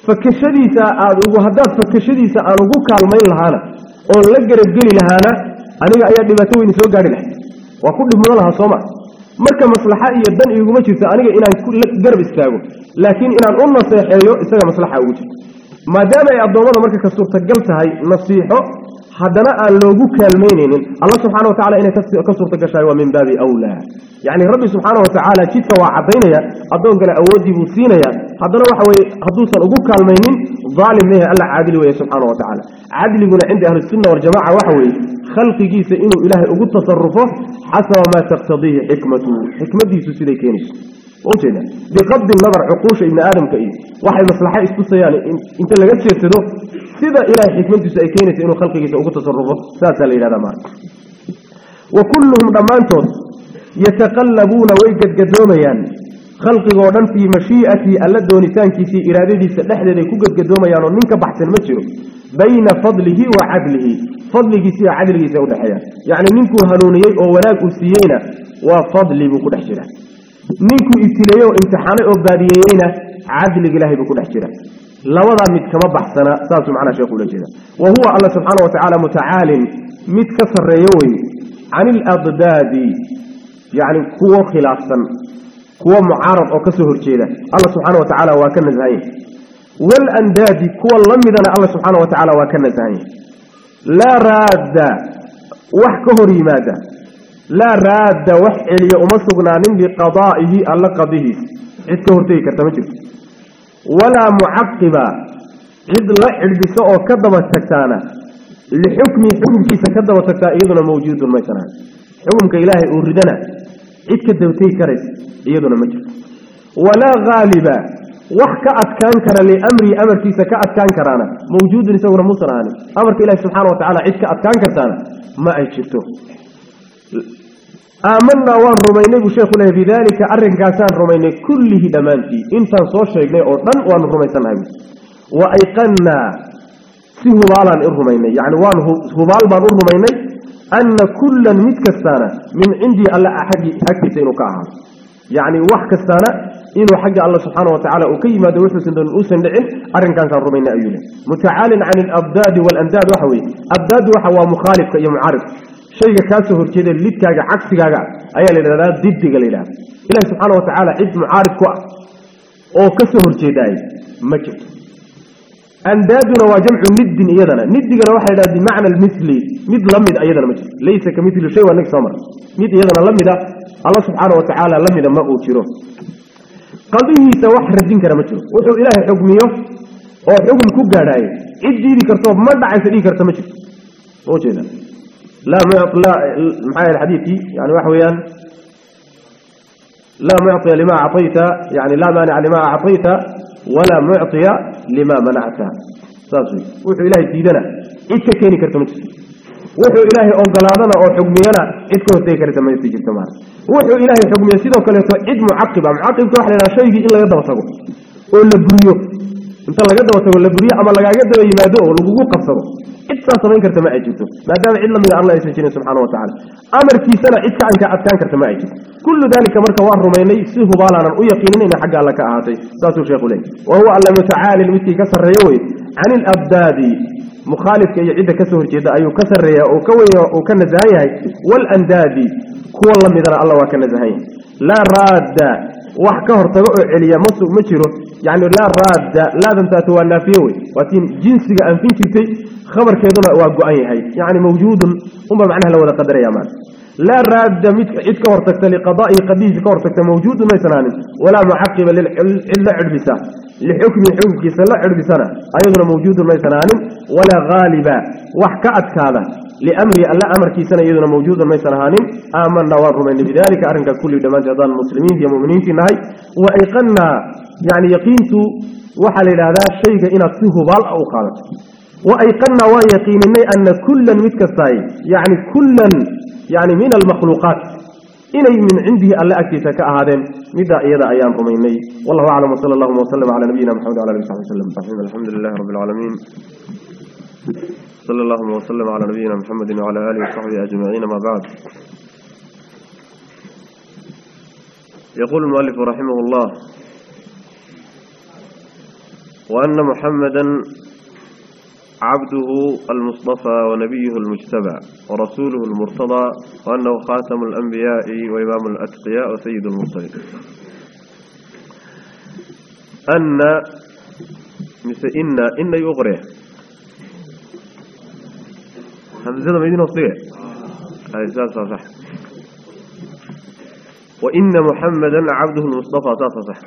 فكشدي سأعد وهذا فكشدي سأرجوك على ميل لهانا أولجر الجلي لهانا أنا قاعد بتوين سو جارله وأكون من الله صوما مرك مصلحة يبدأ يقوم شيء أنا إن أنا كل جرب استعو لكن أنا أمر سأحيو سأ مصلحة وجه ما دام يا عبد الله مرك كسرت جلسة هاي نصيحة حدنا اللوجو كلمينين الله سبحانه وتعالى إن كسر تكشاي ومن باب أولى يعني ربي سبحانه وتعالى كيف وعدينا يا أبدون قال أودي بوسينا يا حدنا واحد وحدوس اللوجو كلمينين ظالم منها الله عادل ويا سبحانه وتعالى عادل يقول عند أهل السنة والجماعة وحوي خلق جيس إنه إله أقول تصرفه حسب ما تقتضيه حكمته حكمته سيدي كينش وانتهينا بقد النظر عقوشة ان آدم كأيه. واحد مصلحة استوصي يعني إنت اللي قد سيرتده سيدا إلى حكمة سأكينة إنه خلقك سأكت تصرفه. ساسا ليلة دمان وكلهم دمانتوس يتقلبون ويقد قدوميان يعني. خلق غوران في مشيئتي ألد ونسان كيسي إرادي دي سلحدة دي كوكت قدوميان ومنك بحث المسيح بين فضله وعدله. فضل جسيا عدل جسيا ودحيا. يعني منكم هنونيي أو وراك أسيينا. وفضل بكل حشرة waa fadli buu ku dhex jira ninkuu ibtileeyey oo imtixaanay oo baadiyeeyeyna cadliga ilahay buu ku dhex jira labadaa mid kama baxsana saasuu macnaha sheekhu ula jeeda wa huwa alla subxaana wa tacaala mutacaalin mid ka sarreeyo wey can iladdaadi yacni kuwo khilaafsan kuwo mucaarad oo ka soo horjeeda alla subxaana wa tacaala waa ka nasahanya waalandaadi kuwa la midana alla subxaana wa tacaala waa ka nasahanya laa raadda wax ka hor yimaada لا راد وحل يوم وما سجنان لقضائه الله قضيه. اتهرتي كتمتك ولا معقبة. عد لا عد سوء كذب التكتانة. لحكم حكم كيس كذب التكتائيضنا موجود المكان حكم كإله أوردنا. عد كدوتي كرس إيضنا مجد ولا غالبة. وح كأتكان كرا لأمري أمر كيس كأتكان كرانا. موجود لسور مصر أمر كإله سبحانه وتعالى عد كأتكان كرسانا ما عد آمنا وان رميني بشيخ الله بذلك ذلك أرن قاسان رميني كله دمانتي. إنتان صوش يقني أردن وان رميسان هاي وأيقنا سهبالا الرميني يعني وان سهبالبا الرميني أن كل متكستانا من عندي ألا أحدي أكتين وكاها يعني واحد كستانا إنو حق الله سبحانه وتعالى أقيم دوسة سندن أوسن لعن أرن قاسان رميني أيولي متعال عن الأبداد والأنداد وحوي. أبداد وحوى مخالف كي معارف shayga kaa soo horjeeda lidkaaga cagsigaaga ayaa la yidhahdaa diddiga la yidhahda ilahi subxaana wa tacaala cid mucaarid ku ah oo ka soo horjeedaay ma jirto andaaduna waa jamcu niddin iyadana nidigana waxa la yidhahda bimacna almisli mid la mid iyadana ma jirto laysa ka mili shay waa nag soo mara mid iyadana la mida alla subxaana wa tacaala la mida ma uu jiro qadihiisa wax radin kara ma jiro wuxuu ilaahay xugmiyo oo xugum ku gaadhaayo cid diidi kartoo ma dhacaysa dhigi karta ma jirto ujeeda لا لا محايا الحديث يعني وحويا لا معطي لما أعطيت يعني لا مانع لما أعطيت ولا معطي لما منعت. صافي وحو إلهي سيدنا إيش كيني كرتمت وحو إلهي أنقلادنا أو حكمينا إيش كهتي كرتمت جرتمان وحو إلهي حكمي سيدو كليتو عد معقبة معقب توحل لا شيء إلا يدب سقو ولا بريو انت لا قد وتو لا بريء اما لا قد ما يمادو أو لوغو قفسو كرت ما اجيتو ما دام الا من الله يسجن سبحانه وتعالى أمر في سنه اتسا انك اتكان كرت ما اجيت كل ذلك مرك ورميني سيه بالان أو يقينني ان حق لك اعطي ساسو شيخ لي وهو الله تعالى المتي كسر يوي عن الابداد مخالف كي يعيد كسر جيدا ايو كسر يا أو كوي أو كنزاي والانداد كو الله ميدر الله وكنزاي لا راد wax ka hortago oo celiya ma ma jiro yani laa raadda laadantaasi waa naafiye wey waa tiin jinsiga anfin jirtay khabarkeeduna waa go-an yahay yani mawjuudun unba macnaha la wada qadaraya maan لا راد مد إذ كورتكت لقضاء قديس كورتكت موجود ما يسنان ولا محقبا للحل إلا عربسة. لحكم حكم كيس لا عربسنا. أيضا موجود ما يسنان ولا غالبا وحكأت كذا. لأمر ألا أمر كيسنا أيضا موجود ما يسنان آمنا ورمين بذلك ارن كل دمان جدان المسلمين يا مؤمنين في نهاي وإيقنا يعني يقينت وحل إلى هذا الشيء إن السهبال أو خالص. وأيقنا ويقينني أن كلا متكساي يعني كلا يعني من المخلوقات. إلي من عنده ألا أكتك أهدن مدى إذا أيام رميني والله أعلم وصلى الله وسلم على نبينا محمد وعلى نبينا وسلم. بحمد الحمد لله رب العالمين. صلى الله وسلم على نبينا محمد وعلى آله وصحبه أجمعين ما بعد. يقول المؤلف رحمه الله وأن محمدا عبده المصطفى ونبيه المجتبى ورسوله المرتضى وأنه خاتم الأنبياء وإمام الأتقياء وسيد المرسلين. أن مثل إن إن يغره همزة مدينة وصية. هذه ساسة صح وإن محمدا عبده المصطفى. ساسة صح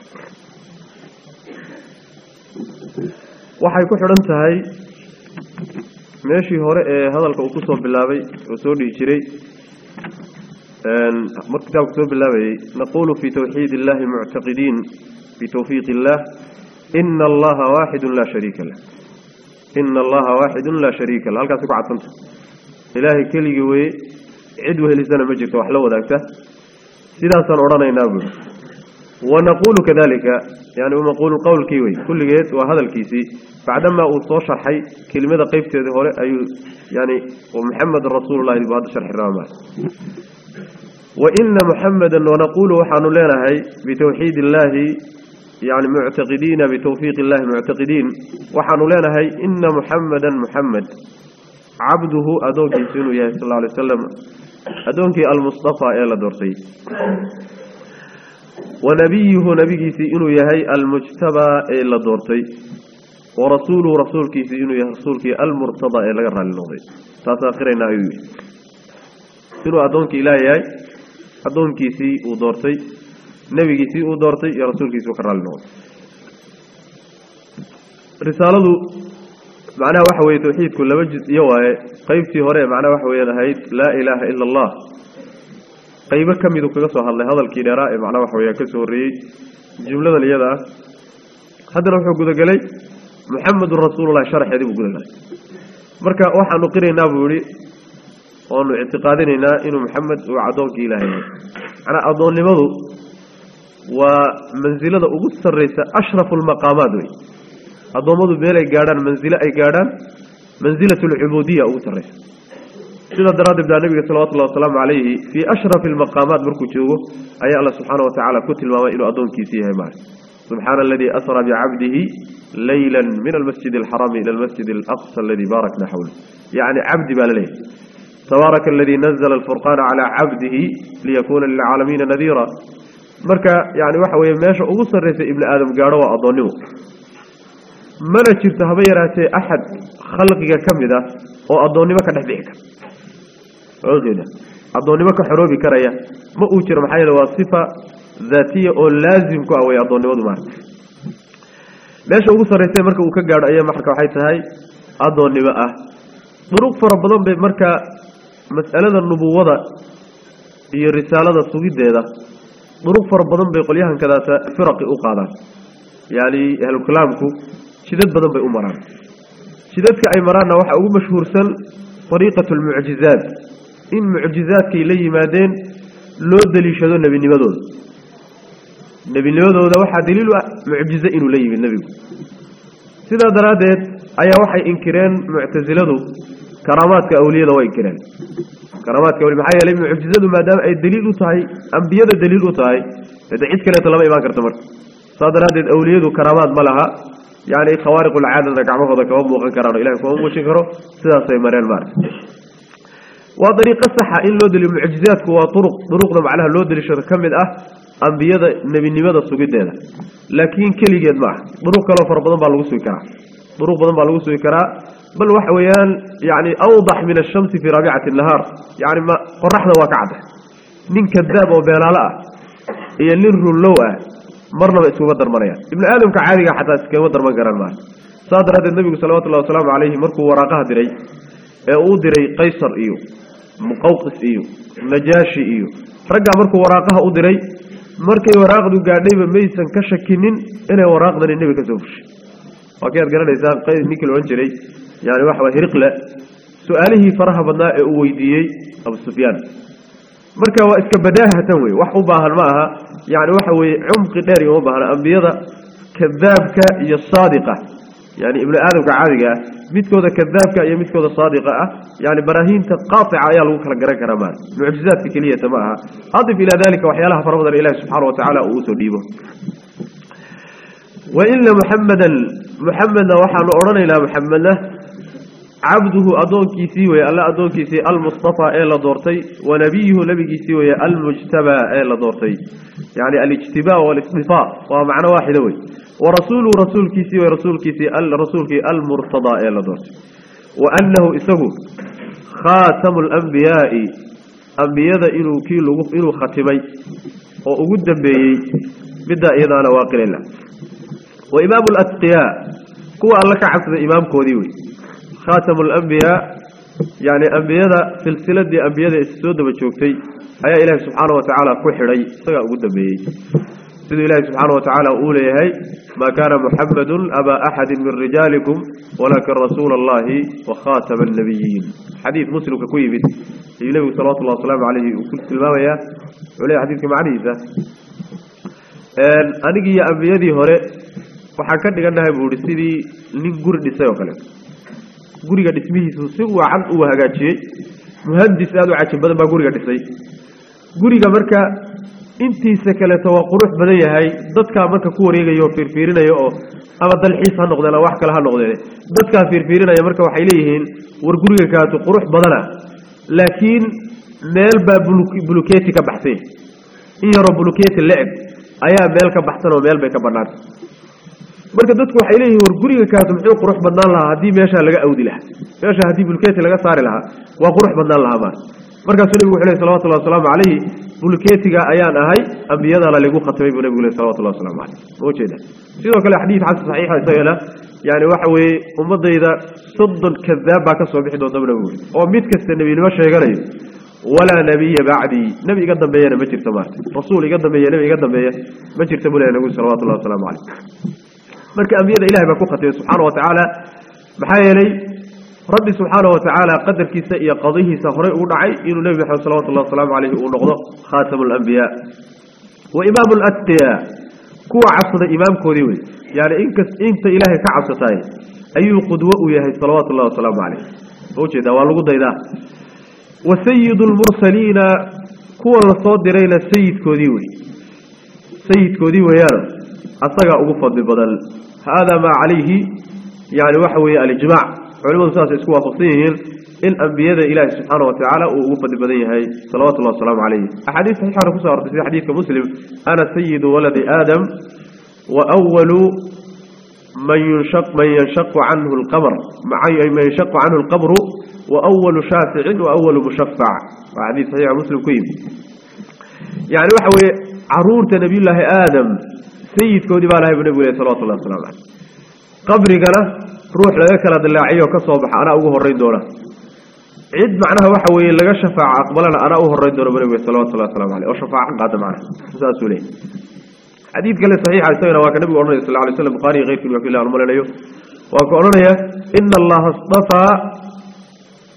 ku xidhan tahay meeshii hore ee hadalka uu ku soo bilaabay oo soo dhihi jiray mar kitaabku soo bilaabayay naqulu fi tawxiid illahi muctaqidiin bitawfiiq illah ina allaha waaxidun laa shariika lah ina allaha waaxidun laa shariika lah halkaasi ku cadsanta ilaahay keligii weye cid wehelisana ma jirto wax la wadaagta sidaasaan odhanaynaa buuri ونقول كذلك يعني وما قول القول كيوي كل جهد وهذا الكيسي بعدما أوصل شرحي كلمة قيفت هذه يعني ومحمد الرسول الله يبغى هذا شرح الرامع وإن محمدا ونقول وحن لنا هاي بتوحيد الله يعني معتقدين بتوفيق الله معتقدين وحن لنا هاي إن محمدا محمد. عبده أدوك سنو يا صلى الله عليه وسلم. أدوك المصطفى إلى درسي wanabiyuhu nabigiisii inuu yahay almujtabaa ee la doortay. Warasuuluhu rasuulkiisii inuu yahay rasuulkii almurtadaa ee laga raali noqday taas akhirayna ayuu yihi inuu addoonkii ilaah yahay addoonkiisii uu doortay nebigiisii uu doortay iyo rasuulkiisii uu ka raali noqday risaaladu macnaha waxa weye tawxiidku laba juz iyo waaye qeybtii hore macnaha waxa weeyaan ahayd laa ilaaha ila allah qaybo ka miduu kaga soo hadlay hadalkii dheeraa ee macnaha waxa weyaan ka soo horreeyey jumladan iyada ah haddana wuxuu gudagelay muxamedun rasuulullahi sharxeedii buu gudagalay marka waxaanu qiraynaa buu yihi oonu ictiqaadinaynaa inuu maxamed uu addoonkii ilaahay macnaa addoonnimadu waa mansilada ugu sarraysa ashrafu almaqaamaat wey addoommadu meel ay gaadhaan mansilo ay gaadhaan mansilat alcubuudiya ugu sarraysa سيدة دراد ابدا نبي صلى الله وسلم عليه في أشرف المقامات مركو تشوه أي الله سبحانه وتعالى كتل ما إلو أدون كيسيها معه سبحان الذي أثر بعبده ليلا من المسجد الحرام إلى المسجد الأقصى الذي باركنا حوله يعني عبد بالله تبارك الذي نزل الفرقان على عبده ليكون للعالمين نذيرا مركا يعني وحوى يماشى أغسر رئيس ابن آدم قاروا أدونيو ما نشرت هبيراتي أحد خلقك كم ذا وأدونيوك نحبيك عذنا أظن ما كحروب كريا. ما أُجر محايا الوصفة ذاتية أو لازم كأوي أظن وضو مار ليش أقول صريح تمرك وكجار أيام حركة حيت هاي؟ أظن بقى. طرق فربنا بمرك مسألة النبوة هي رسالة صغيرة طرق فربنا بيقوليها كذا فرق أقادة يعني هالكلامكو شدت بدن بأمران شدت كأي مرانا واحد أو مشهور سن طريقة المعجزات. إن معجزاتك إلي مادين لو دليشهدو نبي نبادود نبي نبادود وحا دليل معجزة إنو لي من نبي سيدا درادت أيا وحي إنكرين معتزلدو كراماتك أولية دو إنكرين. كراماتك أولي محايا لي معجزاتو مادام أي دليل وطاي أنبياء دليل وطاي فتعيد كلا تلما إيمان كرتمر سيدا درادت أولية دو كرامات ملها. يعني خوارق العادة دك عمخة دك أبو غنكرانو إلهي فهمو شكرو سيدا سيمرين مارس وطريق صحة. إن لودل المعجزات كوا طرق طرق نم عليها لودل شو نكمل أه؟ أم أنبياء نبي نبيذا سجدنا لكن كل جد ما. طرق كلا فربنا بالوسوي كرا. طرق بنا بالوسوي كرا. بل وحويان يعني أوضح من الشمس في رابعة النهار. يعني ما قرحنا وقعده من كذاب وبلاء يلر إيه اللواء مرنا بأسوا بدر مريا. ابن آلم كعادي حتى سكوا بدر ما قرر مال صادر هذا النبي صلى الله عليه وسلم عليه مركو وراقه دري. إيه أودري قيصر إيوه مقوقس إيو نجاشي إيو. رجع مركو وراقها أدري مركي وراقدو قاعدين بميسان كشاكينين إنا وراقدان النبي كسوفش وكيات لي إسان قيد نيكل عنجري يعني واحدة هرقلة سؤاله فرح بناء أويديي أبو السفيان مركا وإسك بداهة تنوي وحو باهن معها يعني وحو عمق داري وباهن أنبيضة كذابك يا الصادقة يعني ابن آدم قال: متكو ذا كذابك أي متكو ذا صادقة آه؟ يعني براهين تقاطع عيال وكرا قرا قرأ مال معجزات فكلية تماها أضف إلى ذلك وحيالها فرضا إله سبحانه وتعالى أوثو ليبه وإلا محمدا محمدا وحا نؤرن إلى محمدا عبده أدون كيسي ويا الله أدون كيسي المصطفى إلى دورتي ونبيه لبي كيسي ويا المجتبى إلى دورتي. يعني الاجتباء والاصطفاء ومعنى واحد وي ورسول رسول كيسي ورسول كيسي الرسول كي المرتضى إلى دورتي. وأنه إسه خاتم الأنبياء أنبياء إنه كيلو إنه خاتمي. وأجد به بدأ إذا نواقل الله وإمام الأتقياء كو الله كعصر إمام كوديوي خاتم الأنبياء يعني أنبياء سلسلة دي أنبياء السود بتشوفي هيا إله سبحانه وتعالى فحري صدق قد بيج سيد إله سبحانه وتعالى أولى هي ما كان محمد أبا أحد من رجالكم ولكن رسول الله وخاتم النبيين. حديث مسلم كويب يقول النبي صلى الله عليه وسلم عليه وكل سلمان يا. عليه حديث كم عنيزة أنا جي أنبياء دي هري وحكت لك أنها بورسيدي لنقر نساء وكلك guriga dhismihiisu si wacan uu hagaajiyey muhandis aada u cajib badan baa guriga dhisay guriga marka intiisa kaleeto waa qurux badan yahay dadkaa marka ku wareegaya oo fiirfiirinaya oo ama dalxiis ha noqdeen ama wax kale ha noqdeen dadkaa fiirfiirinaya marka waxay leeyihiin war guriga kaatu qurux badana laakiin meel baa buluketi ka baxsay in yaroo buluketi la-eg ayaa meel ka baxsan oo meel bay ka banaantay marka dadku waxay leeyihin war guriga kaatu muxuu qurux badnaan lahaa haddii meeshaa laga awdi lahaa meesha haddii buluketi laga saari lahaa waa qurux badnaan lahaa maa markaasuu nebigu wuxu ley salawatullahi wasalaamu calayhi buluketiga ayaan ahay ambiyadana lagu khatimay buu nebigu ley salawatullahi waslamu caleyh ma ujeeda sidoo kale xadiid xasan saxiixa isagana yani waxa weeye ummadayda soddon kadaab baa ka soo bixi doonta bu nebigu oo mid kasta nebinimo sheeganayo walaa nebiya bacdii nebi iga dambeeyana ma jirto maarta rasuul iga dambeeya nebi iga dambeeya ma jirta buu lehy nebigu salawatullahi wasalaamu caleyh مركا أنبياد إله بكوخته سبحانه وتعالى. بحي لي ربي سبحانه وتعالى قدر كيسا يقضيه سخري ونعي إنه نبي حيو صلى الله وسلم عليه ونغضه خاتم الأنبياء. وإمام الأتيا كو عصر إمام كوريوي. يعني إنك إنت إلهي كعصتاي أي قدوة يهي صلى الله وسلم عليه. أوكي دا والغو دا وسيد المرسلين كو الله صادرين سيد كوريوي. سيد كوريوي يا رب أصدقى أقفض البدل. هذا ما عليه يعني وحوي الإجماع. علم الساس يسكوها فصيهن إن أنبياء إله سبحانه وتعالى أقفض البدل هاي صلوات الله والسلام عليه. أحاديث صحيحة ركوصة ورسي حديث كمسلم أنا سيد ولد آدم وأول من ينشق من ينشق عنه القبر معي أي من ينشق عنه القبر وأول شافع وأول مشفع. حديث صحيح مسلم كيف يعني وحوي عرورة نبي الله آدم. سيد كودي بالله ابن ابو الله صلى الله عليه قبري قال روح لذلك الدلاعي وكصوبح أنا أقوه الرئي دورة. عيد معناها وحوي لغا شفاعة أقبلنا أنا أقوه الرئي دورة ابن ابو الله صلى الله عليه وشفاعة قادة معنا. حساس حديث قال صحيح على سيدنا واكا نبي ورنه صلى الله عليه وسلم. بقاري غير في الوكيل الله ورمال عليه واكا ورنه إن الله اصطفى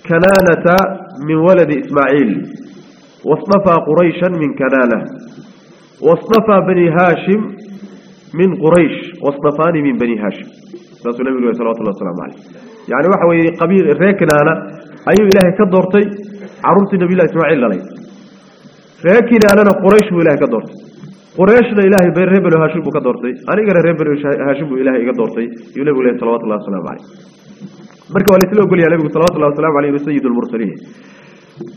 كنانة من ولد إسماعيل. واصطفى قريشا من كنانة. واصطفى بني هاشم من قريش واصطفاني من بني هاشم. رسول النبي صلى الله عليه وسلم عليه. يعني وحوي قبيل ريكنانا أي إلهي كدورتي. عروس النبي الله إسماعيل عليه. ريكنانا قريش وإلهي كدورتي. قريشنا إلهي بين ريبل وهاشم كدورتي. أنا قرأ ريبل وهاشم إلهي كدورتي. يقول الله صلى الله عليه. وسلم عليه marka waa laisla ogolyahay nabigu salawatullahi wasalaamu alayhi sayid lmursaliin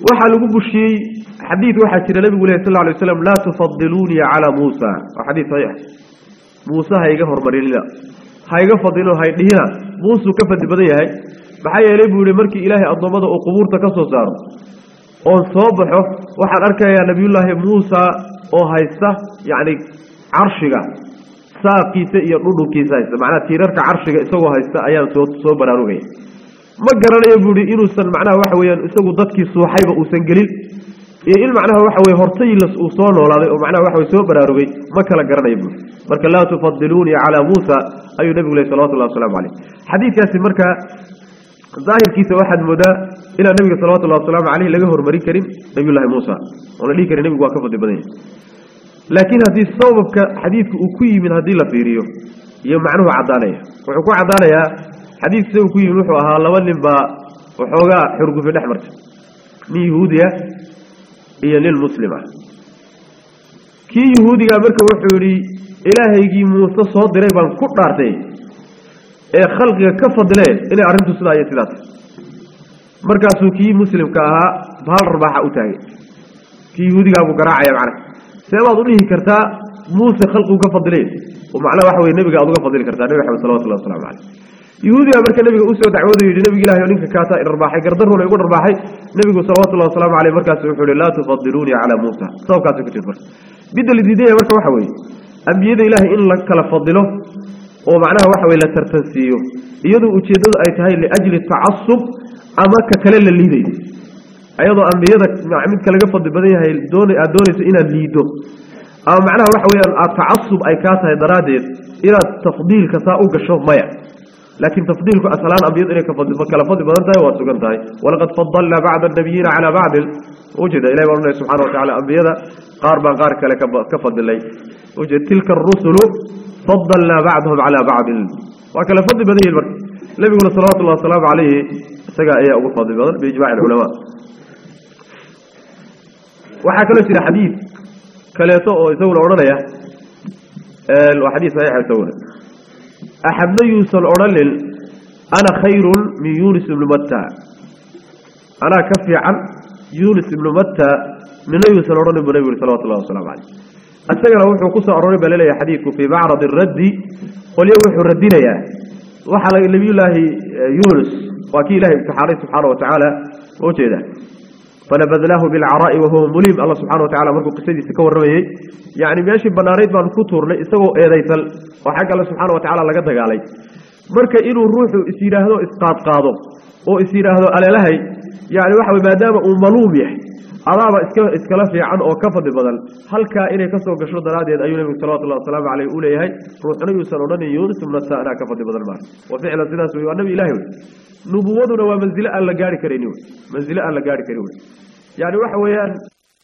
waxaa lagu bushiyey xadiid waxaa jira nabigu leh sal lay waslam laa tufadiluunii calaa muusa waa xadiid saxiix موسى هيجا هرمري لا هيجا فضيله هاي ديها موسى كف الدبدي هاي بحاجة لي بوري مركي إلهي أضمه ده وقبور تكسر صار on واحد أركي يا نبي الله موسى أو هاي صح يعني عرشه ساقي سيرود كيسا معنا تيرك عرشه سوى هاي صح أيام صوب ما جرى لي بوري إنه سن معنا واحد ويان سوى ضد كيسو حيبة وسنجليل in macnaha waxa weye hortaylas uu soo noolaaday oo macnaha waxa weye soo baraarugay ma kala garanayo buui marka laa tufadiluunii calaa muusa ayuu nebigu leh salawatullahi wasalaamu caleyh xadiidkaasi marka daahirkiisa waxaad moodaa inaan nebiga salawatullahi wasalaamu caleyh laga hormarin karin nabiyullahi muusa oon la dhihi karin nebigu waa ka fadli badan laakiin haddii sababka xadiidka uu ku yimid haddii la fiiriyo iyo macnuhu caddaanaya wuxuu ku caddaanayaa xadiidka isagu ku yimid wuxuu ahaa laba nin baa waxoogaa xurgufi dhex martay nin yahuudiya iyo nin muslim ah kii yahuudigaa marka wuxuu yidhi ilaahaygii muuse soo diray baan ku dhaartay ee khalqiga ka fadile inay arrintu sidaa iyo sidaas. Markaasuu kii muslimka ahaa bahal rarbaaxa u taagay. Kii yahuudigaabuu garaacaya macna. Seebaad u dhihi kartaa muuse khalqigu ka fadilay macnaha waxa weye nebiga aad uga fadili kartaa nebi maxamed salawatullahi waslamu caleyh yahuudiga marka nebiga usoo dacwooday yidhi nebiga ilahi ninka kaataa idharbaaxay gardaruuna igu dharbaaxay nebigu salawatullahi wasalaamu caleyh markaas wuxuu yihi laa tufadiluunii calaa muusa sababkaasay ku jirta marka midda la diidaya marka waxa weeye ambiyada ilaahay in la kala fadilo oo macnaha waxa weye la tartansiiyo iyadoo ujeeddadu ay tahay liajli tacasub ama ka kale la liidayo ayadoo ambiyada midka laga fadli badan yahay aad doonayso inaad liido ama macnaha waxa weeyaan aad tacasub ay kaa tahay daraaddeed inaad tafdiilka saa u gasho maya لكن تفضيلك أسلان أبيض إليك فضل فكلا فضل بدر تاي واتسوغن تاي ولقد فضلنا بعض النبيين على بعض وجد إلى ورنه سبحانه وتعالى أن أبيض قاربا غارك لك كفضل الله وجد تلك الرسل فضلنا بعضهم على بعض وكلا فضل بذن المرك لم يقول صلى الله وسلم عليه سقى يا أبو فضل بدر بإجباع العلماء وحكى له سيدة حديث كلا يتوقع يتوقع العرنية الوحديث صحيح يتوقع أحمد يوسف أورلل أنا خير من يونس بن متى. أنا كفي عن يونس بن متى من يوسف أورلل بن يوسف صلى الله عليه وسلم. أتجر وحو قصة أورلل للي حديث في معرض الرد. وليه وحو الردين يا. وحل النبي الله يونس وكي الله سبحانه وتعالى وكذا فنبذله بالعراء وهو ظلم الله سبحانه وتعالى مركو قصيدي سكو الرميه يعني ماشي بناريد بان كتور لإستغو إيديتل. وحق الله سبحانه وتعالى لقدك علي مركا إنو الروح إسيره هذا إسقاط قاضه أو إسيره هذا على لهي يعني واحد ما دام أمالوم يح. أراب إسكلافي عن أو كفض بدل. هل كائنه كسو قشر دلادي أيو نبي صلى الله عليه وسلم عليه أولي هاي. روح أنه يسألونني يونس من السائنا كفض بدل ما وفعل الزناس ويوان نبي إلهي. نبوضنا ومنزلاء اللقاري كرينيون منزلاء اللقاري كرينيون yani waxa weeyaan